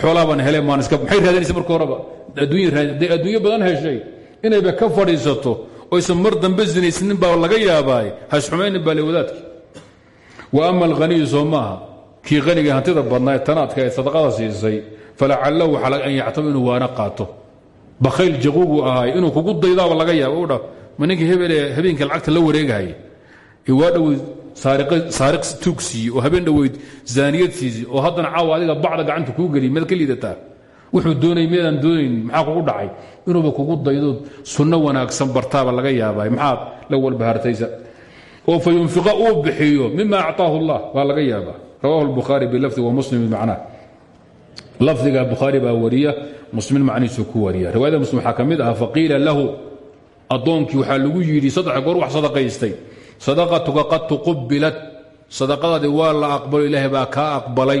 Xoolaabaan hele maan iska maxay raadinaysa marka horeba? Adduunya hadday adduunyo badan heshay inayba ka fadhiisato oysan mar dambe zinaysanin baa laga yaabaay hasxumaynin baa le wadaadki. Wa ama alhaniyu soo maaha kii hantida badnaa tanaadka ee sadaqada siisay falacalahu an yactamo inuu waana bakayl jaquugu ahay inuu kugu daydaaba laga yaaba ma ninkii hebele habeenkii lacagta la wareegahaya ee waa dhoweyd saariq tuugsiiye oo habeen dhoweyd zaaniyad siisi oo haddana caawa bacda gacanta kuu geliy mead ka wuxuu doonay meedaan doonayn maxaa kugu dhacay? Inuuba kugu daydo sunno wanaagsan bartaaba laga yaabay. Maxaad la walbahaartaysa. Oo fa yunfiqa bixiyo mima actaahu allah waa laga yaabaa. Rawahu albukhaari bilafdi wa muslim bimacnaah lafdiga bukhaari baa wariya muslim macnihiisu ku wariya. Riwaayada muslim waxaa ah faqiila lahu addoonkii waxaa lagu yidhi saddex goor wax sadaqaystay. Sadaqatuka qad tuqubilat sadaqadaadii waa la aqbalo ilaahay baa kaa aqbalay.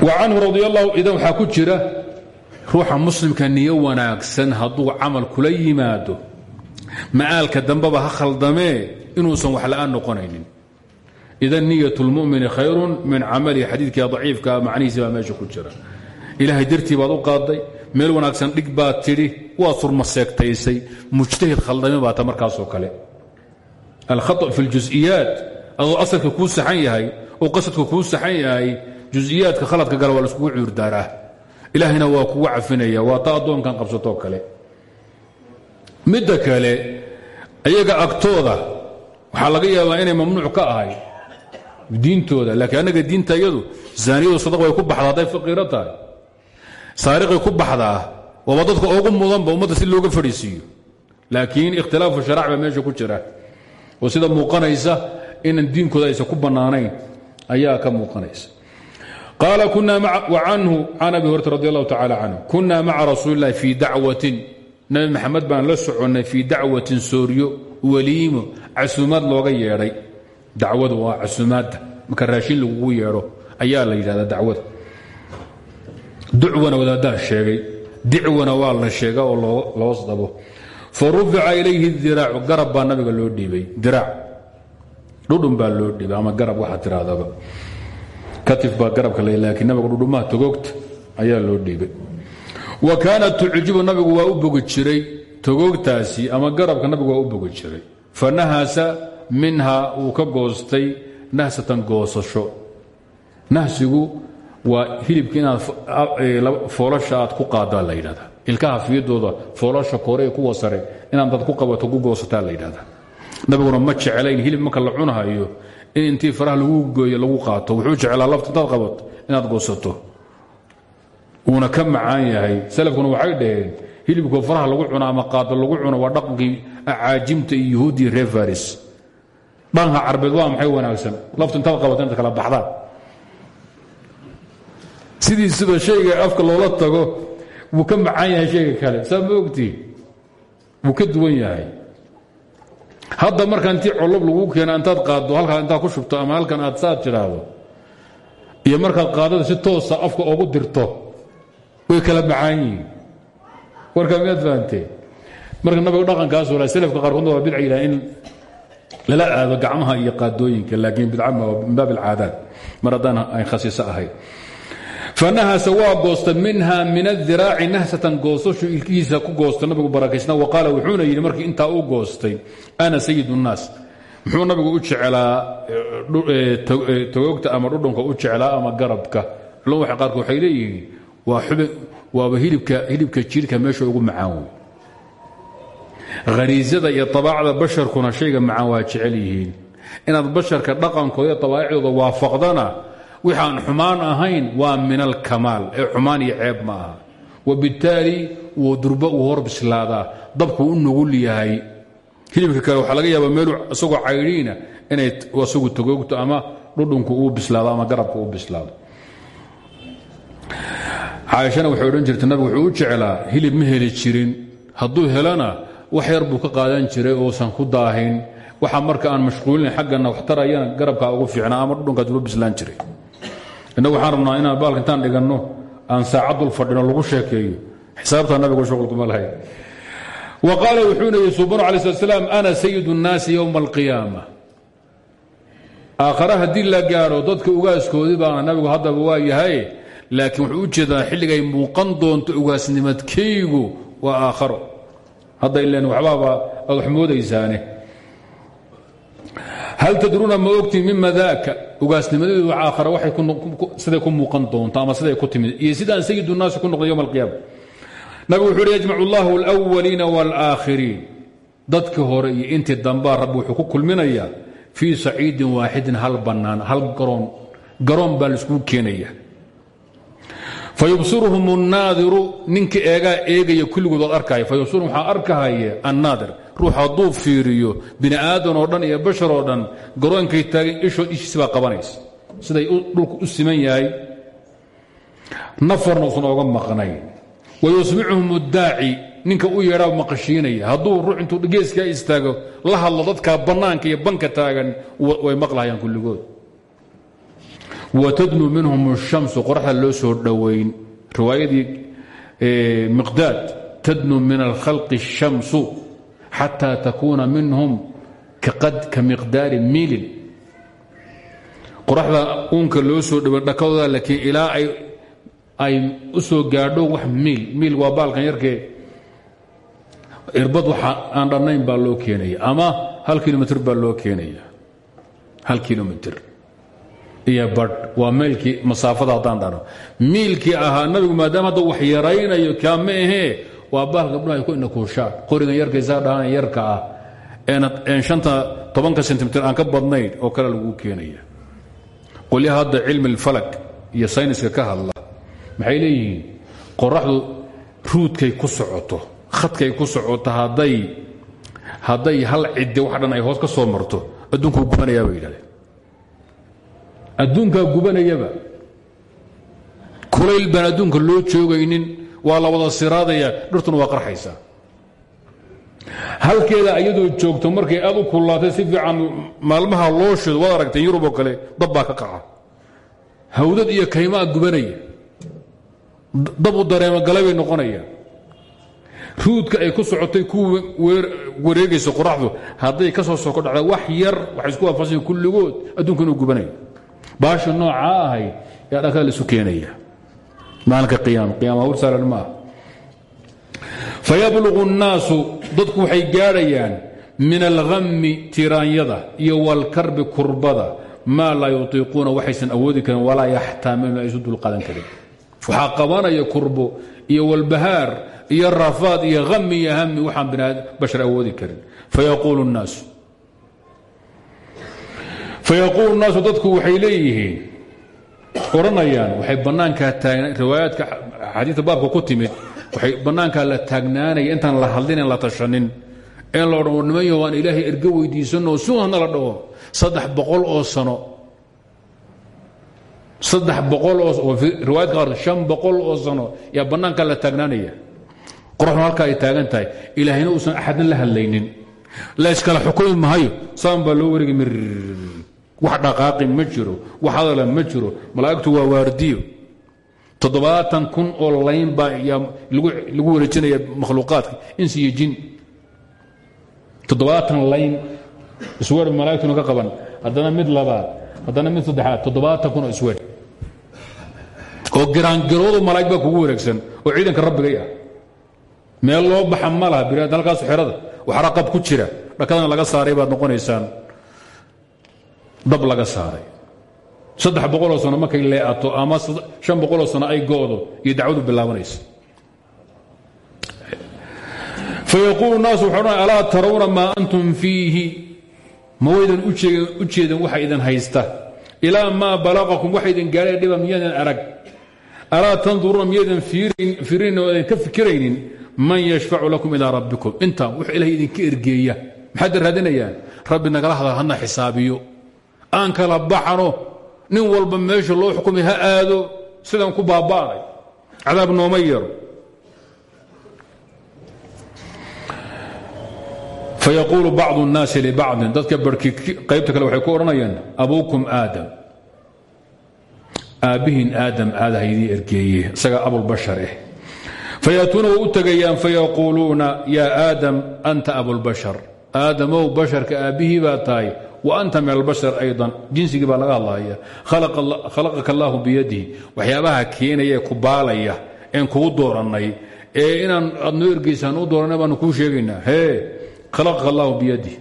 Wa canhu radi allahu idan ku jira ruuxa muslimka niyo wanaagsan hadduu camal kula yimaado ma'aalka dambeba ha khaldamee inuusan wax la'aan noqonaynin idan niyat lmumini khayrun min camalihi xadiidka daciifka macnihiisi baa meesha ku jira ilaahay dartii baad u qaaday wanaagsan dhig baad tidhi waad surmaseegtaysay mujtahid khaldame baa ta markaasoo kale alkhaa fi ljusiyaat adoo asalka kuu saxan yahay oo qasadka kuu saxan yahay jusiyaadka khaladka gala waa laiskugu cuurdaaraa ilaahayna waa kugu cafinaya waa ta addoonkan qabsatoo kale midda kale ayaga agtooda waxaa laga yaabaa inay mamnuuc ka ahay diintooda laakiin annaga diinta zaaniyadu sadaq way ku baxdaa hadday faqiiro ku baxdaa waaba dadka ugu mudanba ummadda si looga fadhiisiiyo. Laakiin ikhtilaafu sharac baa meesha ku jira. Oo sida muuqanaysa inan diinkooda aysan ku bannaanayn. Ayaa ka muuqanaysa. Qaala canhu can abi hurata radi allahu tacala kunna maca rasuuli illahi fii dacwatin. Nabi maxamed baan la soconnay fii dacwatin sooryo weliimo casuumaad looga yeedhay dacwadu waa casuumaadda marka raashin lagugu yeedho ayaa la yidhahdaa dacwada ducwana wadaaddaa sheegay. Dicwana waa la sheega oo loos dabo. Fa rufica ilayhi diraacu garab baa nabiga loo dhiibay. Diraac dhudhun baa loo dhiibay ama garab waxaa tirahdaba. Katif baa garabka la laakiin nabiga dhudhumaha togoogta ayaa loo dhiibay. Wa kaanat tucjibu nabigu waa u bogi jiray togoogtaasi ama garabka nabigu waa u bogi jiray. Fa nahasa minha uu ka goostay nahsatan goosasho. Nahsigu waa hilibka inaad foolasha aad ku qaadaa la yidhahda. Ilkaha fiyadooda foolasha kore kuwa sare inaad dad ku qabato ku goosataa la yidhahda. Nabiguna ma jeclayn hilib marka la cunahayo in intii faraha lagu gooyo lagu qaato wuxuu jeclaa lafta intaad qabato inaad goosato. Uuna ka macaan yahay salafkuna waxay dhaheen hilibkoo faraha lagu cuno ama qaado lagu cuno waa dhaqankii acaajimta iyo yuhuudiya dhanka carbeed waa maxay wanaagsan? Laftu intaad qabato inaad kala baxdaan sidiisuba shayga afka loola tago wuu ka macaan yahay shayga kale. Saa wuu ka duwan yahay. Hadda marka intii colob lagu keena intaad qaaddo halkaa intaad ku shubto ama halkan aad saad tidhaahdo iyo markaad qaadada si toosa afka ogu dirto way kala macaan yihiin. Warkaa miyaad fahamtee marka nabiga dhaqankaas wala salafka qaarkoodna waa bidca yidhaha in lala aado gacmaha iyo qaadooyinka laakiin bidca min baab alcaadaad mar haddaan ay khasiiso ahayd. Fanahasa waa goosta minha min adiraaci nahsatan goosashu ilkihiisa ku goosta nabigu barakaysna wa wuxuuna yidhi markii intaa u goostay ana sayid الnaas muxuu nabigu u jeclaa togoogta ama dhudhunka u jeclaa ama garabka? Culum waxa qaarkood waxay waa xubin waaba hilibka hilibka jiirka meesha ugu macaan khariisada iyo abaacda basharkuna shayga macaan waa jecel yihiin. Inaad basharka dhaqankooda iyo abaa'icdooda waafaqdana wixi aan xumaan ahayn waa min alkamaal ee xumaan iyo ceeb ma aha. Wuu durbo uu hor bislaadaa dabku u nugul yahay. Hilibka kale waxaa laga yaaba meelu isagoo caydhiina inay isagu togoogto ama dhudhunku uu bislaado ama garabku uu bislaado. Caaishana waxay odhan jirtay nabigu wuxuu u jeclaa hilib ma heli jirin. Hadduu helana wax yar buu ka qaadan jiray oosan ku daahin. Waxa marka aan mashquulin xaggana wax tarayana garabkaa ugu fiicnaa ama dhudhunkaas ugu bislaan jiray. Innagu waxaan inaan baalka intaan dhiganno aan saacadul fadhino lagu sheekeeyo. Xisaabtaa nabigu shuqulkuma lahayn wa qaala wuxuuna yidhi subanu alai slat slaam ana sayid الnaasi ywma alqiyaama. Aakhare haddii la gaadho dadka ugaaskoodii baana nabigu haddaba waa yahay laakiin wuxuu jeedaa xilligay muuqan doonto ugaasnimadkaygu waa aakharo hadday len waxbaaba aad waxmoodaysaane hal tadruuna ma ogtiin mima daaka ugaasnimadeedu aakhara waxay siday ku muuqan doonto ama siday ku timid. Iyo sidaan sayidu naasi ku noqday yowma alqiyaama nabigu wuxuu uhi yajmacu allahu alwaliina waalaakhiriin dadkii hore iyo intii dambaa rabbi wuxuu ku kulminayaa fii saciidin waaxidin hal bannaan hal garoon garoon baa laiskugu keenaya fayubsiruhum الnaadiru ninka eegaa eegaya kulligood ood arkaya fayubsiruhum waxaa arkahaya annaadir ruux hadduu fiiriyo bini aadan oo dhan iyo bashar oo dhan garoonkay taageen ishood ishiis baa qabanaysa siday dhulku u siman yahay nafarna usan ooga maqnayn wayusmicuhum اdaaci ninka u yeedhaa maqashiinaya hadduu ruux intuu geeskaa istaago la hadlo dadka bannaanka iyo banka taagan way maqlahayaan kulligood watadnu minhum shamsu qoraxda loo soo dhowayn riwaayadii miqdaad tadnu min alkhalqi shamsu xataa takuuna minhum ka miqdaari miilin qoraxda uunka loo soo dhoway dhakadooda laakiin ilaa ay u soo gaadho wax miil miil waa baalkan yarkee irbad waxa aan dhannayn baa loo keenaya ama hal kilomitr baa loo keenaya hal kilomitr iyo badh waa meelkii masaafada haddaan dhano miilkii ahaa nabigu maadaama hadda wax yaraynayo kaa ma ahee waa baal gabdhaha ay ku inakuushaan qorigan yarkaysaa dhahaan yarka ah. Een shanta tobanka sentimitir aan ka badnayn oo kale lagu keenaya. Qolyaha hadda cilmi alfalag iyo sayniska ka hadla maxay leeyihiin? Qoraxdu ruudkay ku socoto khadkay ku socoto hadday hadday hal ciddi wax dhan ay hoos ka soo marto adduunkuu gubanayaa bay yidhahdeen adduunkaa gubanayaba. Kulayl baan adduunka loo joogaynin waa la wada siraadaya dhirtuna waa qarxaysaa. Halkeeda iyadoo joogto markay aad u kullaatay si fiican maalmaha loo shido waad aragteen yurub oo kale dab baa ka qaca hawdad iyo kaymaa gubanaya. U dareemo galay bay noqonayaan. Ruudka ay ku socotay ku wareegayso qoraxdu hadday ka soo soko dhacda wax yar waxay isku waafaqsan kulligood adduunka inuu gubanayo baasha noocaa ahayd yaa dhankaa laisu keenaya maalinka qiyaama qiyaama hawl saaran ma ah fayabluqu الnaasu dadku waxay gaadhayaan min alhammi tiraanyada iyo walkarbi kurbada maa laa yutiiquuna waxaysan awoodi karin walaa yaxtaamiluuna aysu dulqaadan karin waxaa qabanaya kurbo iyo walbahaar iyo rafaad iyo hami iyo hami waxaan bashar awoodi karin fayaquulu الnaasu fayaquulu الnaasu dadku waxay leeyihiin odhanayaan waxay bannaankaa riwaayaadka xadiidka baabka ku timid waxay bannaankaa la taagnaanaya intaan la hadlinen la tashanin in la odhan waan ilaahay ergo weydiisanoo suhana la dhaho saddex oo sano saddex boqol oo riwaayadka qaar shan boqol oo sano yaa bannaankaa la taagnaanaya qoraxdu halkaa ay taagan ilaahayna uusan axadna la hadlaynin la iskala xukumi mahayo saan loo wareegi mir wax dhaqaaqi ma jiro wax hadala ma jiro malaa'igtu waa waardiyo. Toddobaatan kun oo layn baa lagu wareejinaya makhluuqaadka insi iyo jin. Toddobaatan layn iswer malaa'igtuna ka qaban. Haddana mid labaad haddana mid saddexaad toddobaatan kun oo iswer oo giraangiroodu malaa'ig baa kugu wareegsan oo ciidanka rabbigay ah meel loo baxa ma laha halkaasu xerada waxra ku jira dhakadana laga saaray baad noqonaysaan dab laga saaray. Saddex boqoloo sano markay leeato ama shan boqoloo sano ay go'do iyo dacwadu bilaabanaysa fayaquulu naasu waxay odhan alaa tarawna antum fiihi? Ma waydan u waxa idin haysta. Ilaa maa balaqakum waxa idin gaadhay dhiba arag. Alaa tanduruuna miyaydan fiirinin oo ka fikiraynin? Man yashfacu lakum ilaa rabbikum. Inta wux ilahay idinka ergeeya. Maxaad raadinayaan? Rabbi nagala hadal hadna xisaabiyo aan kala baxano nin walba meesha loo xukumay ha aado sidaan ku baaba'nay cadaab nooma yeero fayaquulu bacdu الnaasi libacdin dadka barhkii qaybta kale waxay ku odhanayaan abuukum aadam. Aabbihiin aadam aada haydii ergeeye isagaa abulbashar eh. Fayaatuuna way u tegayaan fayaquuluuna yaa aadam anta abulbashar aadamow basharka aabbihii baa tahay anta min albashar aydan. Jinsigii baa laga hadlaya khalaqaka allaahu biyadihi. Waxyaabaha keenaya ee ku baalaya een kugu doorannay. Ee inaan aad noo ergeysaan u dooranay baanu kuu sheegaynaa. Hee khalaqaka allaahu biyadihi.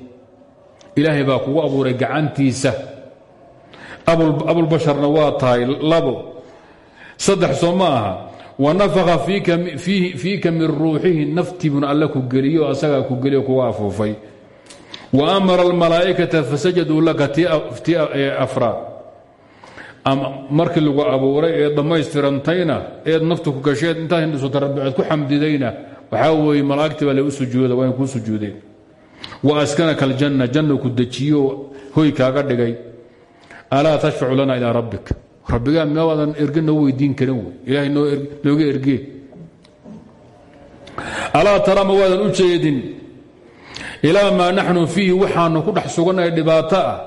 Ilaahay baa kugu abuuray gacantiisa. Abulbasharna waa tahay labo. Saddex soo ma aha. Wanafaka fiika min ruuxihi. Naftiibuna alle ku geliyo asagaa ku geliyo afuufay wa amara almalaa'ikata fasajaduu laka ti afraad markii lagu abuuray ee dhammaystirantayna eed naftu ku gasheed intaad hindhisotarabiceed ku xamdidayna waxaa weeye malaa'igtii baa lagu sujuuda waa in kuu sujuudeen wa askanaka aljanna janna ku dejiyo hoy kaaga dhigay alaa tashfacu lana ilaa rabbik rabbigaa meewaadan erge noo weydiin karin wey ilaahay nooga ergee alaa u ilaa maa naxnu fiihi waxaanu ku dhex sugannahay dhibaato ah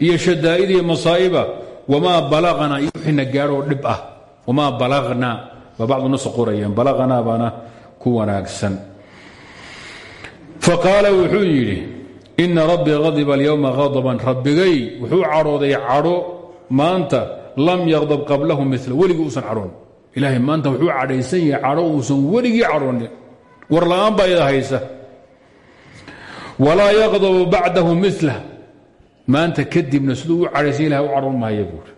iyo shadaa'id iyo masaa'iba wamaa balaqnaa iyo wixina gaadhoo dhib ah wamaa balaqnaa baa bacdu nas qorayeen balaqnaa baana ku wanaagsan. Faqaala wuxuu yidhi ina rabbii hadiba alyowma hadaban rabbigay wuxuu cadhooday cadho maanta lam yaqdab qablahu mila weligii uusan cadhoon ilaahay maanta wuxuu cadhaysan yahay cadho uusan weligii cadhoonin war la'aan baa ida walaa yaqdabu bacdahu mila maanta kadibna siduu u cadhaysan ilahay u cadhoon mahaya buuri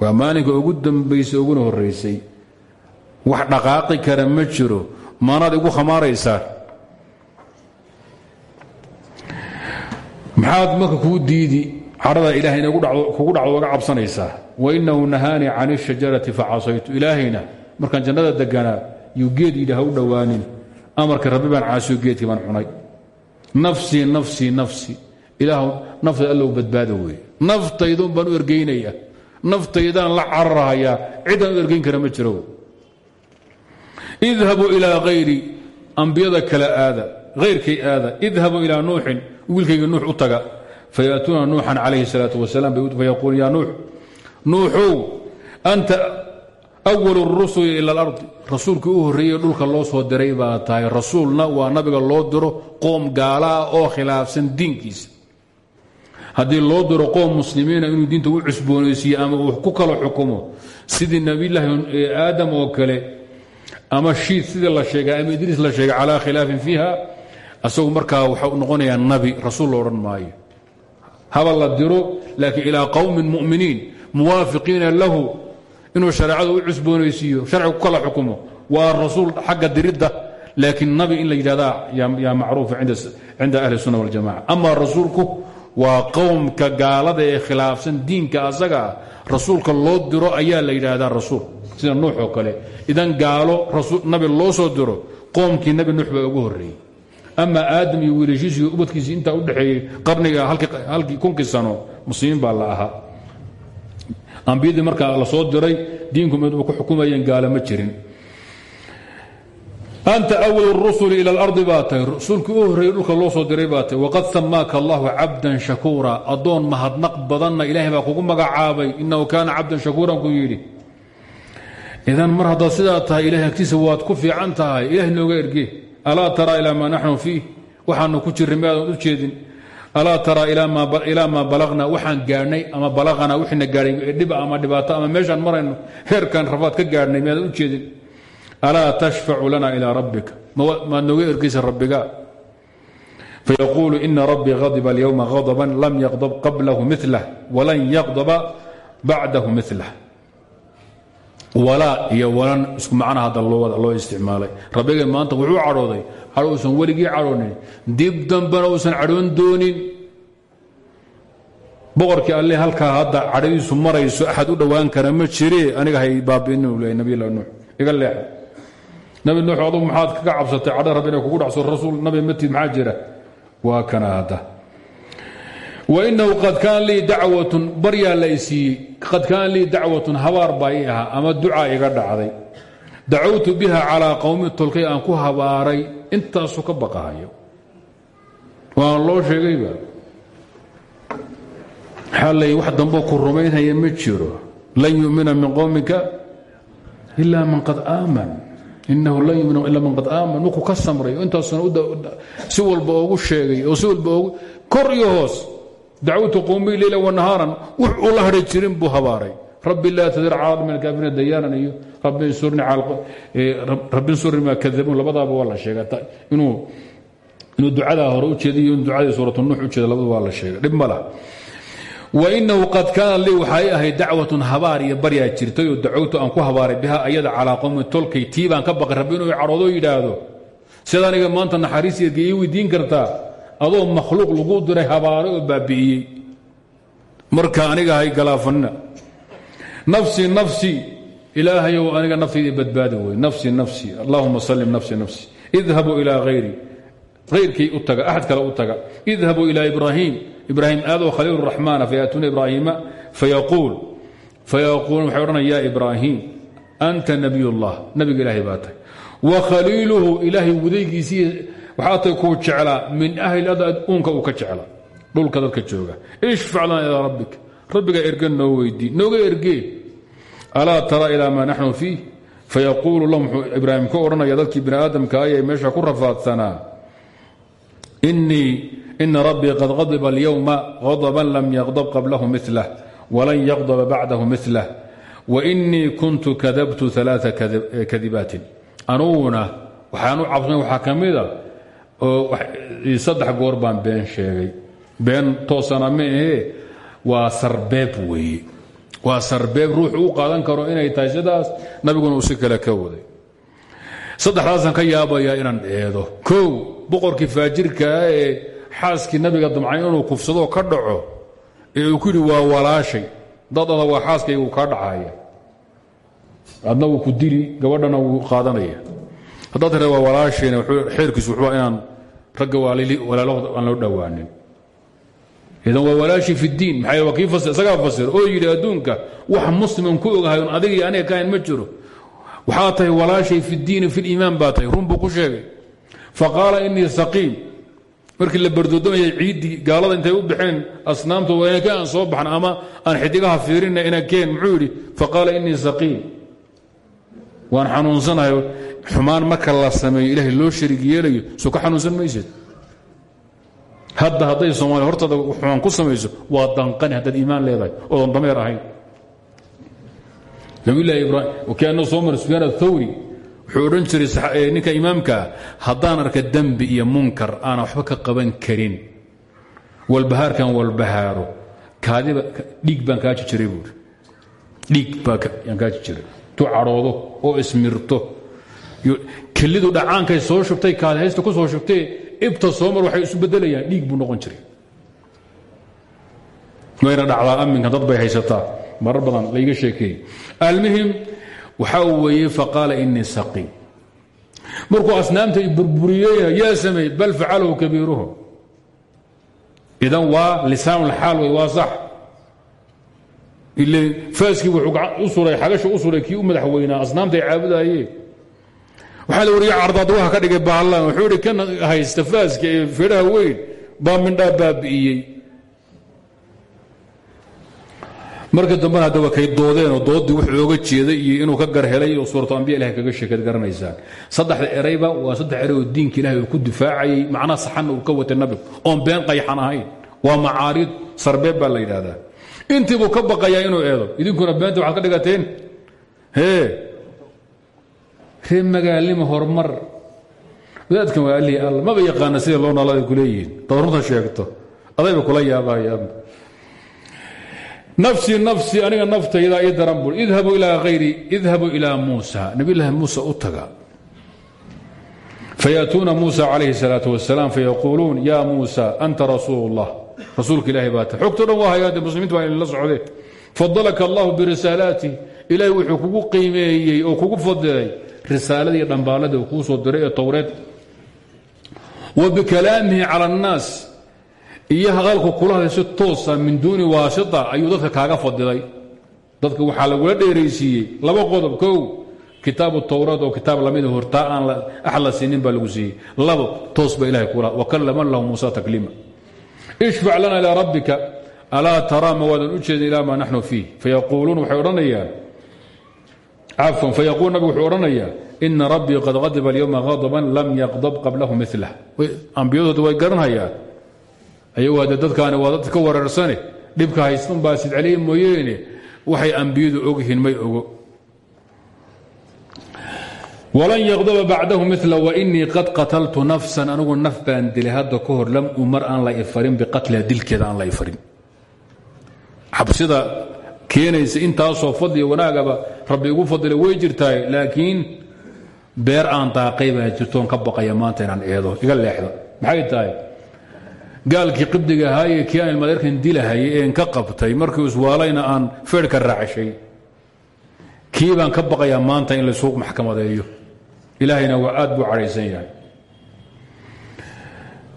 waa maalinka ugu dambaysay uguna horaysay wax dhaqaaqi kara ma jiro maanaad igu khamaaraysaa. Maxaad marka kuu diidi cadhada ilahay inay kugu dhacdo oga cabsanaysaa. Wainahu nahaanii can اshajarati facasaytu ilaahayna markaan jannada deganaa yuu geed yidhi ha u dhowaanin amarka rabbi baan caasiyo geedkii baan cunay nafsii nafsii nafsi. Ilaah nafta allow badbaado weeye. Naftaydun baan u ergaynaya naftaydaan la cararhayaa ciddaan u kara ma jiro. Idhabuu ilaa hayri ambiyada kale aada. Hayrkay aada. Idhabuu ilaa nuuxin. Wiilkayga nuux u taga. Fayaatuuna nuuxan calayhi salaatu wasalaam fayaquul yaa nuux nuuxow anta awalu rusuli ila alardi rasuulkii u horreeyey dhulka loo soo diray baa tahay rasuulna waa nabiga loo diro qoom gaala ah oo khilaafsan diinkiisa. Haddii loo diro qoom muslimiina inuu diinta u cusboonaysiiye ama uu ku kala xukumo sidii nabiyulaahi aadam oo kale ama shiid sidii la sheegay ama idriis la sheegay calaa khilaafin fiiha asagu markaa waxau noqonayaa nabi rasuul lo odhan maayo. Haba la diro laakiin ilaa qowmin muminiin muwaafiqiina lahu inuu shareecada u cusboonaysiiyo sharciga ku kala xukumo. Waa rasuul xagga diridda laakiin nabi in la yidhahda yaa macruufa cinda ahli sunna waljamaca ama rasuulku waa qowmka gaalada ee khilaafsan diinka asaga ah. Rasuulka loo diro ayaa la yidhaahdaa rasuul sida nuux oo kale. Idan gaalo nabi loo soo diro qoomkii nabi nuux baa ugu horreeyey. Ama aadam iyo wiilashiisi iyo ubadkiisii intaa u dhexeeyey qarniga halkii kunkii sano muslimiin baa la ahaa ambiyadii markaa la soo diray diinku mid ku xukumayeen gaala ma jirin. Anta awal rusuli ila alardi baa tahay rasuulkii u horreeyey dhulka loo soo diray baa waqad samaaka allahu cabdan shakuura. Addoon mahadnaq badanna ilaahay baa kugu magacaabay. Inahu kaana cabdan shakuuran ku yidhi. Idan mar haddaad sidaa tahay ilahay agtiisa waad ku fiican tahay. Ilahay nooga erge alaa taraa ilaa maa naxnu fiih? Waxaanu ku jirray u jeedin alaa taraa ilaa maa balaqna waxaan gaadhnay ama balaqana wixina gaadhay dhiba ama dhibaato ama meeshaan marayno heerkan rafaad ka gaadhnay miaadan u jeedin? Alaa tashfacu lana ilaa rabbika. Maad nooga ergaysa rabbiga fayaquulu ina rabbii hadiba alyowma hadaban lam yaqdab qablahu milah walan yaqdaba bacdahu milah walaa iyo walan isku macnaha hadda loo isticmaalay. Rabbigay maanta wuxuu cadhooday cadho uusan weligii cadhoonin. Dib dambena uusan cadhoon doonin. Boqorkii alle halkaa hadda cadhadiisu marayso axad u dhowaan kara ma jire aniga hay baabi'inu leey nabilah nuux iga leexa nabi nuux adugu maxaad kaga cabsatay cadho inay kugu dhacso rasuul nabi matid maxaa jira? Waa kana hadda. Wainahu qad kaan lii dacwatun baryaa la qad kaan lii dacwatun habaar baa ama ducaa iga dhacday. Dacawtu biha calaa qowmi tolkay aan ku habaaray intaasu ka baqahayo waan loo sheegayba xalay wax damboo ku rumaynhaya ma jiro. Lan yumina min qowmika ila man qad aaman. Inahu lan yumina ila man qad aaman. Markuu ka samray intaasuna si walba oogu sheegay oo si walba ogu kor iyo hoos dacwtu qowmiy leyla wanahaaran wux uu la hadhi jirin buu habaaray. Rabbi laa tadir cala min alkaafiriina dayaanan iyo rabbi nsurni maa kadabuun labadaaba waa la sheega inuu ducadaa hore u jeeda iyo in ducadii suuratu nuux u jeeda labadu waa la sheega dhib ma lah wainahu qad kaana lii waxay ahayd dacwatun habaar iyo baryaa jirtay oo dacowtu aan ku habaaray biha ayada calaa qowmi tolkay tii baan ka baqay. Rabbi inuu cadhoodo yidhaahdo sida aniga maanta naxariis yeedka ii weydiin kartaa adoo makhluuq lagu diray habaaray oo baabi'iyey. Marka aniga hay galaafanina. Nafsi nafsi ilaahayow aniga naftayda badbaadi wey nafsi nafsi allahuma salim nafsi nafsi idhabuu ilaa hayri hayrkay u taga axad kale u taga idhabuu ilaa ibraahim ibraahim aadoo khaliil raxmaana fayaatuuna ibraahiima fayaquul fayaquul waxay odhanaya ya ibraahim anta nabiy ullah nabiga ilaahay baa wa khaliiluhu ilaahay wadaygiisii waxaa tahay kuu jeclaa min ahli ad uunka uu ka jecla dadka jooga ishfac lana ilaa rabbik rabbiga erge noo weydii nooga ergee alaa tara ilaa maa naxnu fiih fayaquulu lahum wuxuu ibraahim ka odhanaya dadkii bini aadamka ayay meesha ku rafaadsanaa ina rabbii qad qadiba alyowma qadaban lam yaqdab qablahu milah walan yaqdaba bacdahu milah wainii kuntu kadabtu alaa kadibaatin. Anuguna waxaan u cabsana waxaa ka mida saddex goor baan been sheegay. Been toosana ma ahee waa sarbeeb waa sarbeeb ruuxu u qaadan karo inay tahay sidaas nabiguna uu si kale ka waday. Saddexdaasaan ka yaabayaa inaan eedo kow boqorkii faajirkaa ee xaaskii nabiga damcay inuu kufsadoo ka dhaco ee uu ku yidhi waa walaashay. Dadada waa xaaskaygu kaa dhacaya. Adna wuu ku dili gabadhana wuu qaadanaya. Haddaad tira waa walaashayna xeerkiisu wuxuu inaan ragga walaalahood aan loo dhowaanin idan waa walaashii fi diin maxaa waa kii isagaa oo yidhi adduunka wax musliman ku ogahay un adiga iyo aniga kahayn ma jiro. Waxaa tahay walaashay fi diini fi liimaan baa tahay. Run buu ku sheegay. Faqaala inii saqiim. Markii la bardoodamayay ciiddii gaalada intay u baxeen asnaamtooda waa inakeen aan soo baxna ama aan xidigaha fiirina inakeen muxuu yidhi faqaala inii saqiim. Waan xanuunsanahay xumaan marka la sameeyo loo sharig yeelayo. Ka xanuunsan maysid hadda hadday soomaaliya hortaada xumaan ku samayso waa danqani haddaad iimaan leedahay oodan dameer ahayn. Nabiyullahi ibraahim wakianna soo mara sufyaan athawri wuxuu jiray ninka imaamkaa haddaan arka dembi iyo munkar aanan waxba ka qaban karin. Walbahaarkan walbahaaro kaadiba dhiig baan kaaji jiray buuri dhiig baan kaaji jiray. Tu cadhoodo oo ismirto. Kelidu dhacaankay soo shubtay kaadihaysta ku soo shubtee ibta soo mar waxay isu bedelayaan dhiig buu noqon jiray. Wayna dhacdaa amminka dad bay haysataa. Marar badan layga sheekeeyey. Almuhim waxaa weeye faqaala inii saqiim markuu asnaamta burburiyeyna yaa sameeyey bal facalahu kabiiruhum idan waa lisaanulxaal wey waa sax. Ile faaskii wuxuu u suray xagasha u suray kii madax weynaa asnaamta ay caabudaayeen waxaa la wariya cardaad waxa ka dhigay baallan wuxuu ihi kan haysta faaska ee fedhaha weyn baa mindhaa baabi'iyey. Marka dambena hadda waa kay doodeenoo doodii wuxuu oga jeeday iyo inuu ka garhelay oo suuratu ambiya ilahay kaga sheekaad garanaysaan. Saddexda erayba waa saddex eray oo diinka ilahay uu ku difaacayay macnaha saxanna uu ka watay nabigu oon been qayxan ahayn. Waa macaarid sarbeeb baa la yidhaahdaa. Intii buu ka baqayaa inuu eedo idinkuna beenta waxaad ka dhigateen hee ree magaalnimo horumar? Wadaadka magaalihii all maba yaqaana sida loo noolaada kuleeyihiin tawarunta sheegto. Adayba kula yaabaaya nafsii nafsii aniga naftaydaa ii daran bur idhabuu ilaa hayri idhabuu ilaa muusa. Nabiylahi muusa u taga. Fayaatuuna muusa calayhi salaatu wasalaam fayaquuluun yaa muusa anta rasuul ullah ilahi baata xogto dhan waa hayaade muslimiinta waa inla socde fadalaka allahu birisaalaatih ilaahay wuxuu kugu qiimeeyey oo kugu fadilay risaaladii dhambaaladii uu kuu soo diray ee towreed. Wa bikalaamihi cala iyo hadalku kula hadlay si toosa min duuni waasita ayuu dadka kaaga fadilay dadka waxaa lagula dheeraysiiyey laba qodob kow kitaabu towraad oo kitaab lamida hortaa aan ax la siinin baa lagu siiyey. Labo toos ba ilahay kula wakallama lahu muusa takliima ishfac lana ilaa rabbika alaa taraa ma waadan u jeedin ilaa maa naxnu fiih. Fayaquuluun waxay odhanayaan cafwan fayaquul nabigu wuxuu odhanayaa ina rabbii qad qadiba alyowma qadaban lam yaqdab qablahu milah ambiyadooda way garanhayaan ayagoo hadde dadkaani waa dad ka wareersane dhibka haystan baa sidceliya mooyeene waxay ambiyadu ogyihiin may ogo. Walan yaqdaba bacdahu mila wainii qad qataltu nafsan anigu naf baan dilay hadda ka hor lam umar aan la ifarin biqatliha dilkeeda aan la ifarin. Cabsida keenaysa intaasoo fadliya wanaagaba rabbi igu fadila way jirtaay laakiin beer aan daaqay jirtoon ka baqaya maanta inaan eedo iga leexda maxay tahay? Gaalkii qibdiga ahaaye kii aan ilmadeerkan dilahayay ka qabtay markii iswaalayna aan feerhka raacshay kii ka baqayaa maanta in laysuuq maxkamadeeyo. Ilaahayna waa aad buu yahay.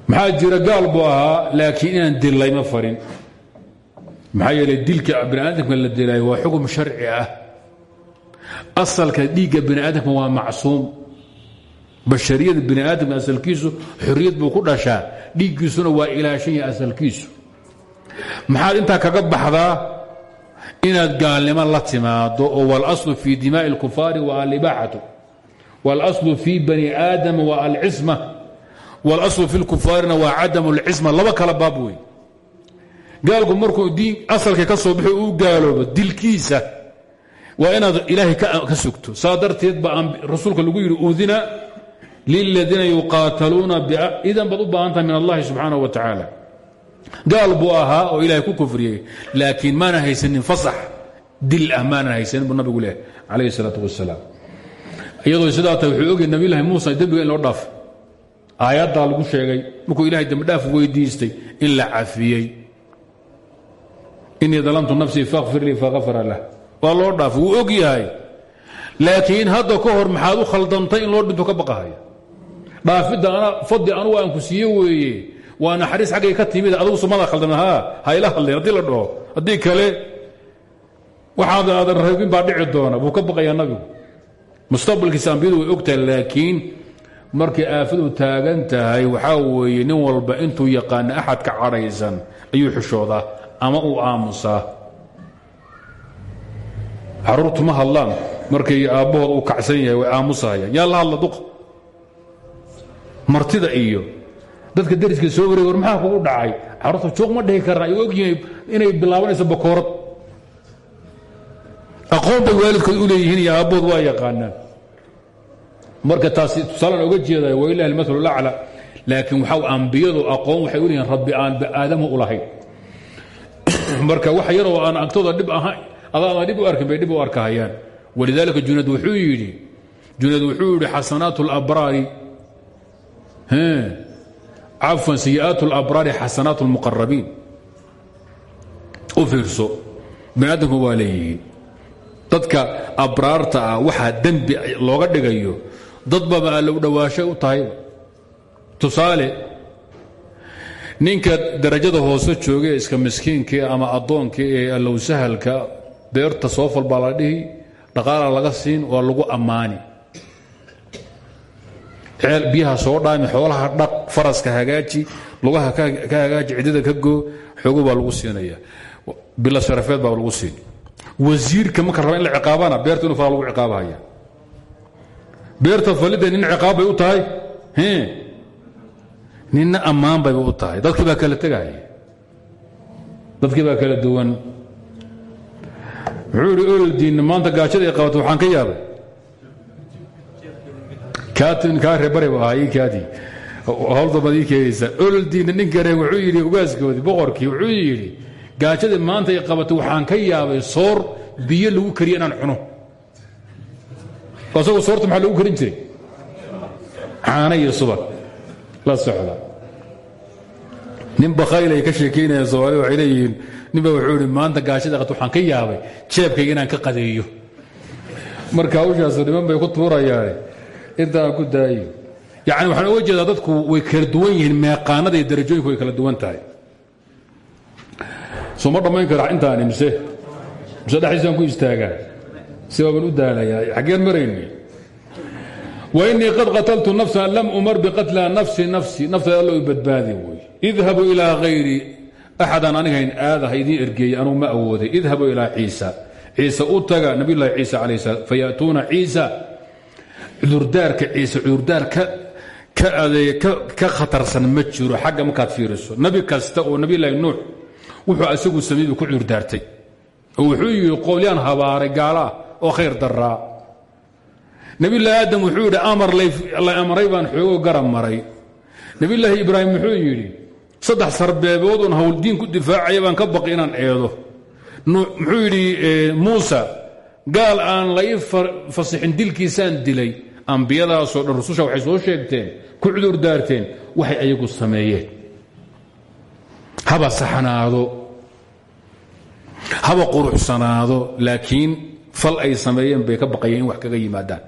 Maxaa jira gaal buu laakiin inaan dillay ma farin maxaa yeelay dilka bani aadamka la dilaayo waa xukun sharci ah. Asalka dhiigga bani aadamka waa macsuum. Bashariyada bani aadamka asalkiisu xorriyad buu ku dhashaa. Dhiiggiisuna waa ilaashan yahay asalkiisu. Maxaad intaa kaga baxdaa inaad gaalnimo la timaado oo walaslu fii dimaa'i اlkufaari wa alibaaxatu walaslu fii bani aadama wa alcisma. Walaslu fi lkufaarina waa cadam اlcisma laba kala baab wey gaalku markuu diin asalka ka soo baxo uu gaaloobo dilkiisa waa inaad ilaahay ka sugto. Saa darteed ba aan rasuulka lagu yidhi udina liladiina yuqaataluuna idan baad u baahantaha min allahi subxaana wa tacaala. Gaal buu ahaa oo ilaahay ku kufriyey laakiin maana haysanin fasax. Dil ah maana haysanin buu nabigu leh calayh isalaatu wasalaam iyadoo sidaa tahay wuxuu ogay nabiyulahi muusa dembiga in loo dhaafo aayaddaa lagu sheegay markuu ilahay dembidhaaf weydiistay in la cafiyey inii dalamtu nafsii fakfir lii fakafara lah. Waa loo dhaaf wuu og yahay. Laakiin hadda ka hor maxaad u khaldantay in loo dhinto ka baqahaya. Dhaafidda fadli anugu aan ku siiye weeye. Waa naxariis xaggay ka timid adugu sumada khaldama ha ha ila hadleen haddii la dhaho haddii kale waxaad aadan rabin baa dhici doona buu ka baqayaa nabigu. Mustaqbalkiisa ambiyadu way ogtahay laakiin markay aafadu taagan tahay weeye nin walba intuu yaqaana axad ka cadhaysan ayuu xishoodaa ama uu aamusaa? Caruurtu ma hadlaan. Markay aabbahood uu kacsan yahay way aamusahayaan. Yaa la hadla duqa martida iyo. Dadka dariska soo wareeg war maxaa kugu dhacay? Carruurta juuq ma dhihi karna ay ogyihiin inay bilaabanayso bakoorad. Aqoon bay waalidkood u leeyihiin iyo aabbahood waa yaqaanaan. Marka taasi tusaalaan oga jeeday wailahi almaal lacla laakiin waxaa ambiyadu aqoon waxay u leeyihiin rabbi aan aadamu u lahayn marka wax yaroo aan agtooda dhib ahayn adaadaan dhib u arkin bay dhib u arkahayaan walidaalika junayd wuxuu yidhi junayd wuxuu yidhi xasanaat اlabraari cafwan sayi'aat اlabraari xasanaat اlmuqarabiin u fiirso bani aadamku waa leeyihiin dadka abraarta ah waxaa dembi looga dhigayo dadbaba allow dhowaashay u tahay tusaale ninka darajada hoose joogee iska miskiinkii ama addoonkii ee allow sahalka beerta soofal baa la dhihi dhaqaala laga siin waa lagu ammaani. Biyaha soo dhaami xoolaha dhaq faraska hagaaji lugaha ka hagaaji ciddada ka goo xoogo baa lagu siinaya. Bila sharafeed baa lagu siin. Wasiirka marka raba in la ciqaabana beerta inu fara lagu ciqaabahaya beerta falidda nin ciqaab bay u tahay ninna ammaan bayba u tahay. Dadkii baa kala tegaya dadkii baa kala duwan. Wuxuu idhi ololdiinna maanta gaajada ay qabato waxaan ka yaabay. Kaa reebare bu ahaa ii kaadii howldambad ii keenaysa ololdiinna ninka reeb wuxuu yidhi ugaaskoodii boqorkii wuxuu yidhi gaajada maanta ay qabatay waxaan ka yaabay soor biyo lagu kariya inaan cuno. Asagoo soorta maxaa lagu karin jiray? Caana iyo subag la socda. Nin bakhayl ay ka sheekaynayaan soomaalida waxay leeyihiin ninba wuxuu idhi maanta gaashada qat waxaan ka yaabay jeebkayga inaan ka qadeeyo. Marka hawshaasu niman bay ku tuurayaane intaa ku daayi yacni waxaan uga jeedaa dadku way kala duwan yihiin meeqaanada iyo darajooyinku way kala duwan tahay. Soo ma dhammayn kara intaani mise? Mise dhexdiisaan ku istaagaa si baaban u daalayaa xaggeen marayni وإنii qad qatltu نفسa lam umar bqatla nafsi nafsi nafteeda allo i badbaadi wey idhabuu ilىa hayri axadaan anigahayn aadaha idiin ergeeyey anugu ma awooday idhabuu ilىa ciisa ciise u taga nabiy llahi ciisa alayh slam fayaأtuuna ciisa cudurdaarka ciise cudurdaar ka khatarsan ma jiro xagga markaad fiiriso nebi kasta oo nabiy llahi nuux wuxuu asagu sameeyey ku cudurdaartay oo wuxuu yidhi qoolyaan habaaray gaalaah oo khayr daraa nebilahi aadam wuxuu yidhi amar la amray baan xoogo garab maray. Nebilaahi ibraahim wuxuu yidhi saddex sarbeebood oon howldiin ku difaacaya baan ka baqi eedo. Muxuu yidhi muusa gaal aan lai fasixin dilkiisaan dilay. Ambiyadaasoo dhan rususha waxay soo sheegteen ku cudur daarteen waxay ayagu sameeyeen. Haba saxnaado haba quruxsanaado laakiin fal ay sameeyeen bay ka baqayeen in wax kaga yimaadaan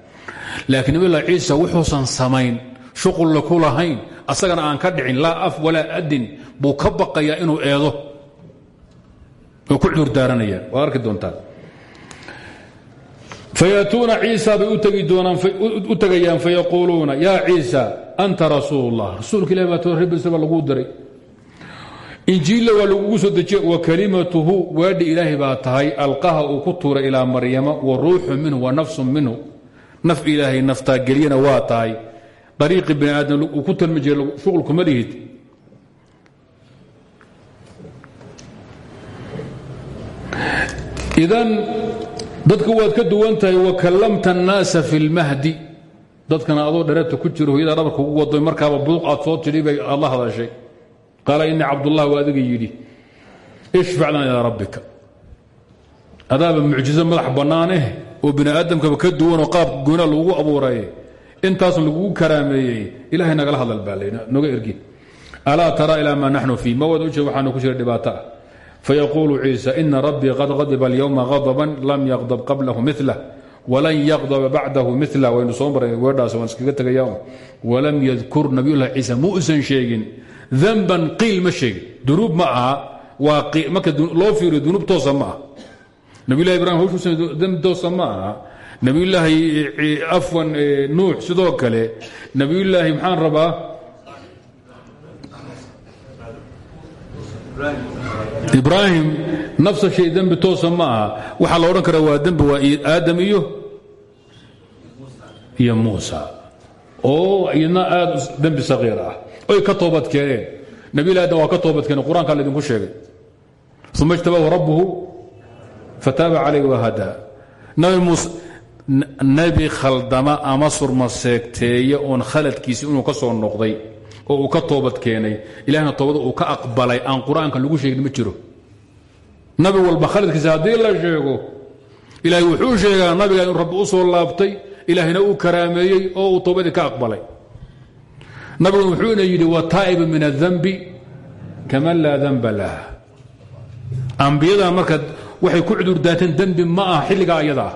laakiin nabilah ciisa wuxuusan samayn shuqulla ku lahayn asagana aan ka dhicin laa af walaa adin buu ka baqayaa inuu eedo oo ku cudur daaranayaan waad arki doontaan fayaatuuna ciisa bay u tegayaan fayaquuluuna yaa ciisa anta rasuul اllah rasuulka ilah baa too rebis baa laguu diray injiilla waa lagugu soo dejiye wa kalimatuhu waadhi ilaahay baa tahay alqaha uu ku tuuray ilaa maryama wa ruuxu minhu wa nafsun minhu naf ilaahay naftaa geliyana waa tahay. Dariiqii bani aadam uu ku talmi jiray shuqulkuma lihid. Idan dadka waad ka duwan tahay wakallamta annaasa fi lmahdi dadkana adoo dhareerta ku jiro hoyadaa dhabarka ugu wadoy markaaba buuq aad soo tidhi bay hadashay qaala inii cabdullah waa adiga yidhi ishfac lana ilaa rabbika adaaba mucjizo madax bannaaneh oo bini aadamkaba ka duwanoo qaab goona lagugu abuuraye. Intaas lagugu karaameeyey ilahay nagala hadal baa noga ergi. Alaa taraa ilaa maa naxnu fii? Ma ujeed waxaanu ku jira dhibaato ah. Fayaquulu ciisa ina rabbii qad qadiba alyowma qadaban lam yaqdab qablahu milah walan yaqdaba bacdahu mila waynu soo maray weedhaas waan iskaga tegaya walam yadkur nabiyullahi ciisa mu usan sheegin. Danban qiil ma sheegin. Dunuub ma aha marka loo fiiriyo dunuub ma nabiyullahi ibrahim hawshuusan dembi toosa ma aha. Nabiyullaahi afwan nuux sidoo kale nabiyullaahi maxaan rabaa? Ibraahim nafsa shay dembi toosa ma la odhan karaa waa dembi waa aadam iyo iyo muusa. Oo iyadna aad dembi saqiir ah. Ka toobad keeneen nabiy aadam waa ka toobad keeneen qur'aankaa laydinku sheegay. Uma ijtabahu rabbuhu fataaba calayh wahadaa nebi khaldama ama surma seegteeye oon khaladkiisi inuu ka noqday oo uu ka toobad keenay ilahna toobada uu ka aqbalay aan qur'aanka lagu sheegin ma jiro. Nabi walba khaladkiisa haddii la sheego ilaahay wuxuu sheegaa nabiga inuu rabbi u soo laabtay ilaahayna uu karaameeyey oo uu toobadii ka aqbalay. Nabiguna wuxuuna yidhi wataa'iba min adambi kaman laa danba lah. Ambiyada marka waxay ku cudur daateen dembi ma aha xilligaa ayada ah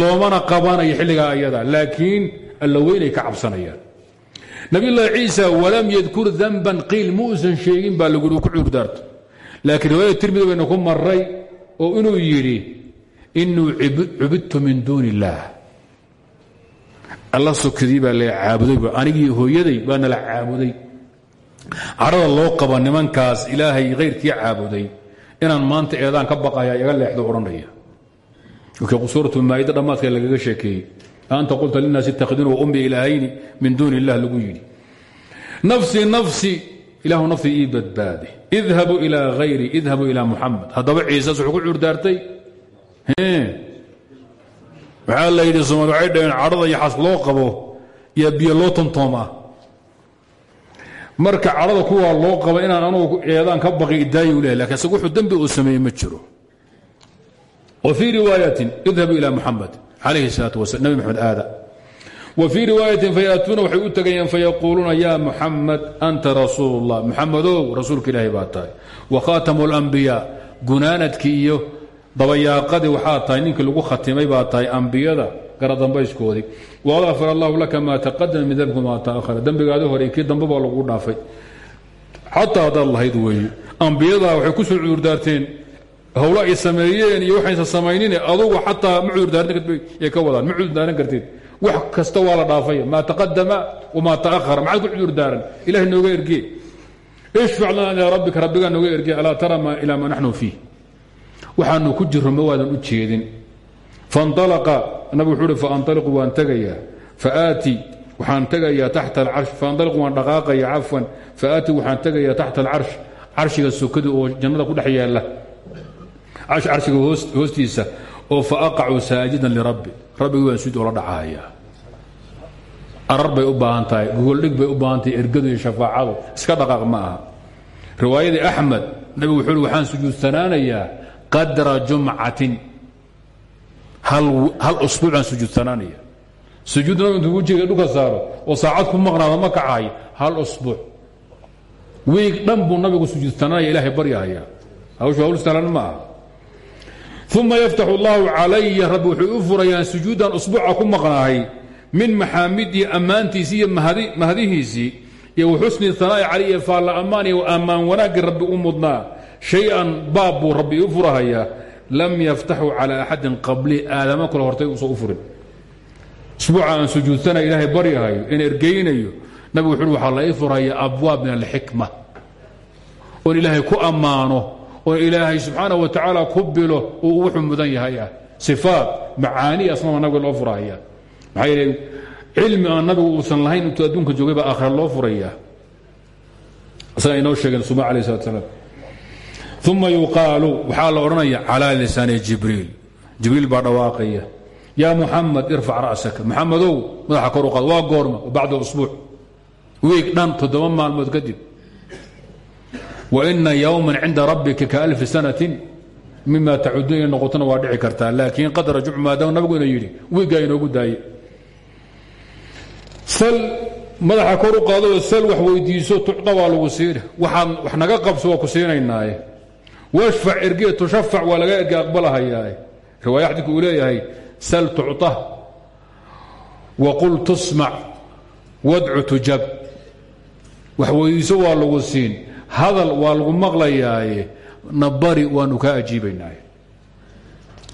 loomana qabanayo xilligaa ayada laakiin alla weynay ka cabsanayaan. Nabiyullaahi ciisa walam yadkur danban qiil ma sheegin baa lagu ku cudur daarto laakiin riwaayada tirmidi baynu ku maray oo inuu yidhi inuu cubidtu min duuni illaah alla sokadii la caabuday anigii hooyaday baa nala caabuday. Cadhada loo nimankaas ilaahay khayrkii caabuday inaan maanta eedaan ka baqaya iga leexdo odhanaya. Suurat maaida dhammaadka lagaga sheekeeyey anta qulta linaas ittakhiduni wa ummi ilaahayni min duuni illah lagu yidhi. Nafsi nafsi ilaahu nafsi ii badbaadi idhabuu ilaa hayri idhabuu ilaa muxamed haddaba ciisas wuxuu ku cuurdaartay waxaa la yidhi somaali waxay dhaheen cadhada iyo xas qabo iyo biyo loo tomtooma marka cadhada kuwaa loo qabo inaan anugu eedaan ka baqi idaayu leh laakiin asag wuxuu dembi uu sameeyey ma jiro. Wa fii riwaayatin idhabuu ila muxamed calayhi salaatu wasalaam nabi maxamed aada. Wa fii riwaayatin fayaatuuna waxay u tegayaan fayaquuluuna ya muxamed anta rasuul اllah muxamedow rasuulka ilaahay wa khaatamu اlambiyaa gunaanadkii iyo dabayaaqadii waxaa tahay ninkii lagu khatimay baa tahay garadambayskoodii waqad afar allahu laka maa taqadama min dambika maa taahara dembigaadi hore kii dambe baa lagu dhaafay. Xataa haddaad lahayd weeye ambiyadaa waxay ku soo cudurdaarteen howlo ay sameeyeen iyo waxaysan samaynin adugu xataa ma cudurdaarinay ka wadaan ma cudurdaaran kartid. Wax kasta waa la dhaafay maa taqadama wamaa taahara maxaad ku cudurdaaran ilahay nooga ergee ishfac lana ilaa rabbika rabbigaa nooga ergee alaa tara ilaa maa naxnu fiih. Waxaanu ku jirro ma waadan u jeedin nabigu wuxuu hi faanaliqu waan tegayaa faati waxaan tegayaa taxta alcarsh faanaliqu waan dhaqaaqaya cafwan faaatii waxaan tegayaa taxta alcarsh carshiga sokada oo jannada ku dhex yaalla carshiga hoostiisa oo faaqacu saajidan lirabbi rabbigii waan sujud oola dhacaaya arar bay u baahan tahay gogoldhig bay u baahan ergadu shafaacadu iska dhaqaaq ma aha riwaayadii axmed nabigu wuxuu hi waxaan sujuudsanaanayaa qadra jumcatin hal usbuucaan sujuudsanaanaya sujuudna intuu wejiga dhulka saaro oo saacad ku maqnaada ma kacahay hal usbuuc. Wiig dhan buu nabigu sujuudsanaanaya ilaahay baryahaya hawshu hawl sahlan ma aha. Uma yaftaxu allahu calaya rabbi wuxuu sujuudan usbuuca ku maqnaahay min maxaamidii ammaantiisii iyo mahadihiisii iyo waxusni hanaa'i calayhi faalla ammaaniya wa ammaan wanaaggii rabbi u mudnaa. Shay-an baab buu rabbi u lam yaftaxu calى axadin qabli aadamo kale hortay uusan u furin usbuuca aan sujuudsana ilaahay baryahayo in ergeynayo nabigu wuxu waxaa la ii furaya abwaab min alxikma. Oon ilaahay ku ammaano oon ilaahay subxaana wa tacaala ku bilo uu wuxuu mudan yahay ah. Sifaat macaani asmama nabiga loo furahaya maxaa yeele cilmi aan nabigu uusan lahayn intuu adduunka joogay baa aakhira loo furaya. Isaga inoo sheegeen suma alayh salat slam uma yuqaalu waxaa la odhanaya calى lisaani jibriil jibriil baa dhawaaqaya ya muxamed irfac ra'saka muxamadow madaxa kor u qaad waa goorma bacda usbuuc wiig dhan toddoba maalmood kadib waina yowma cinda rabbika kaalfi sanatin mima tacuduun inay noqotona waa dhici kartaa laakiin qad rajuc maadaama nabigu ina yidhi wiiggaa inoogu daaye sal madaxa kor u qaado sal wax weydiiso tucda waa lagu siini waxaan wax naga qabso waa ku siinaynaaye washfac ergiya tushafac waa laga erge aqbalahayaa riwaaya xadiidku leeyahay sal tucطa waqul tusmac wadcu tujab. Wax weydiiso waa lagu siin hadal waa lagu maqlayaaye na bari waanu kaa ajiibaynaaye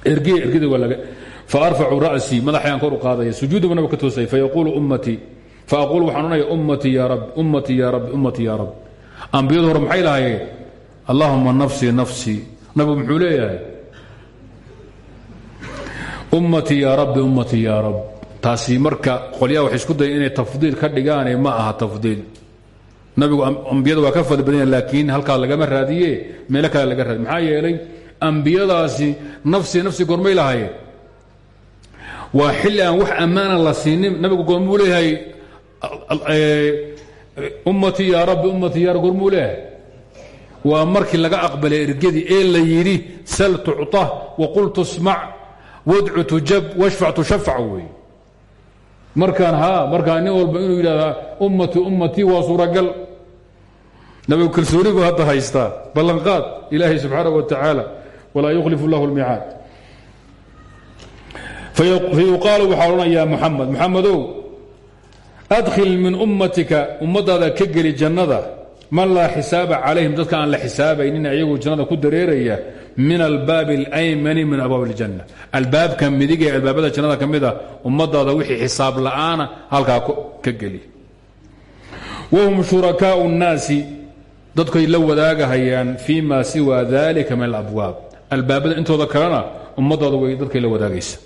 ergiya ergida waa laga faarfacu ra'sii madaxayaan kor u qaadaya sujuudu nabig ka toosay fayaquulu ummatii faaqul waxaan odhanaya ummatii ya rabbi ummatii ya rabbi ummatii ya rabbi. Ambiyadu hore allahuma nafsii nafsii nabigu muxuu leeyahay? Ummatii rabbi ummatii ya rab. Taasi marka qolyaha waxay isku dayan inay tafdiil ka dhigaane ma aha tafdiil. Nabigu ambiyada waa ka fadli laakiin halkaa lagama raadiye meelo kale laga raadiy maxaa yeelay ambiyadaasi nafsii nafsii gormay lahaayeen. Waa xilli wax ammaana la siinin nabigu gormuu leeyahay? Ummatii rabbi ummatii ya rab gormuu waa markii laga aqbalay ergadii ee la yidhi sal tucطa waqul tusmac wadcu tujab washfac tushafac wey markaan haa markaa nin walba inuu yidhahdaa ummatii ummatii waa suuragal nabigu kalsooni buu hadda haystaa ballanqaad ilaahay subxaana wa tacaala walaa yukhlifu اllahu اlmicaad fayuqaalu waxaa odhanayaa muxamed muxamedow adkhil min ummatika ummadaada ka geli jannada man laa xisaaba dadka aan la xisaabaynin ayagu jannada ku dareeraya min albaabi alaymani min abwaab aljanna. Albaabka midig ee albaabada jannada ka mid ah, a ummadaada wixii xisaab la'aana halkaa ka wa wahum shurakaau nnaasi dadkay la wadaagahayaan fii ma siwa dalika min alabwaab. Albaabada intooda kalena ummadaada way dadkay la wadaagaysa.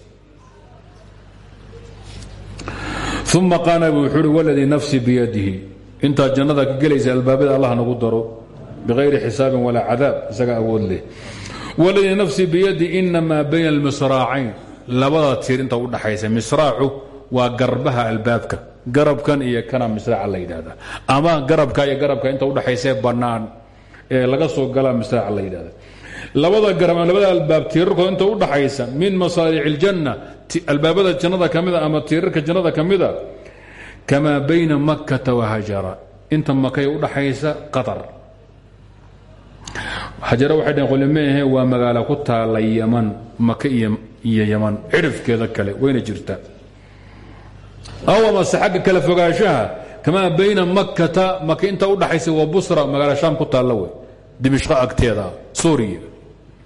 Uma qaana wuxuu uhi waladii nafsii biyadihi intaad jannada ka gelaysa albaabada allah nagu daro bikayri xisaabin walaa cadaab isaga awood leh. Nafsii biyadi inamaa bayna almisraacayn labada tiir inta udhaxaysa misraacu waa garbaha albaabka. Garabkan iyo kana misraaca la ama garabka iyo garabka inta udhaxaysee bannaan ee laga soo galaa misraaca la labada garab labada albaab tiirarkood inta udhaxaysa min masaaric اljanna albaabada jannada ka mida ama tiirarka jannada ka kamaa bayna makkata wahajara inta makay udhaxaysa qatar hajara waxay dhaheen qolimeahe waa magaalo ku taala yaman maka iyo yaman cirifkeeda kale wayna jirta aw amase xagga kale fogaanshaha kamaa bayna makkata maka inta udhaxaysa waa busra magaalo shaam ku taalla wey dimishqa agteeda suuriya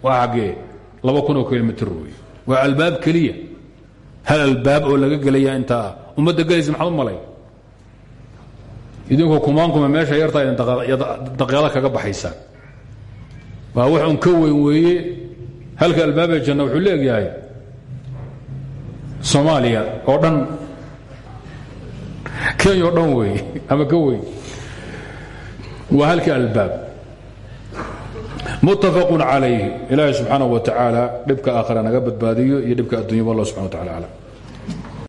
waa xaggee laba kunoo kilomitr wey waa albaab keliya hal albaab oo laga gelaya intaa ah ummadda gelaysa maxaad u malay idinkoo kumaankuma meesha yartaa daqiiqada kaga baxaysaan waa wax un ka weyn weeye. Halka albaabee janna wuxuu leegyahay soomaaliya oo dhan. Kenya oo dhan weeye ama ka weyn. Waa halka albaab. Muttafaqun calayhi ilaahay subxaanaه wa tacaala dhibka aakhira naga badbaadiyo iyo dhibka addunyaba allah subxana wa tacala aclam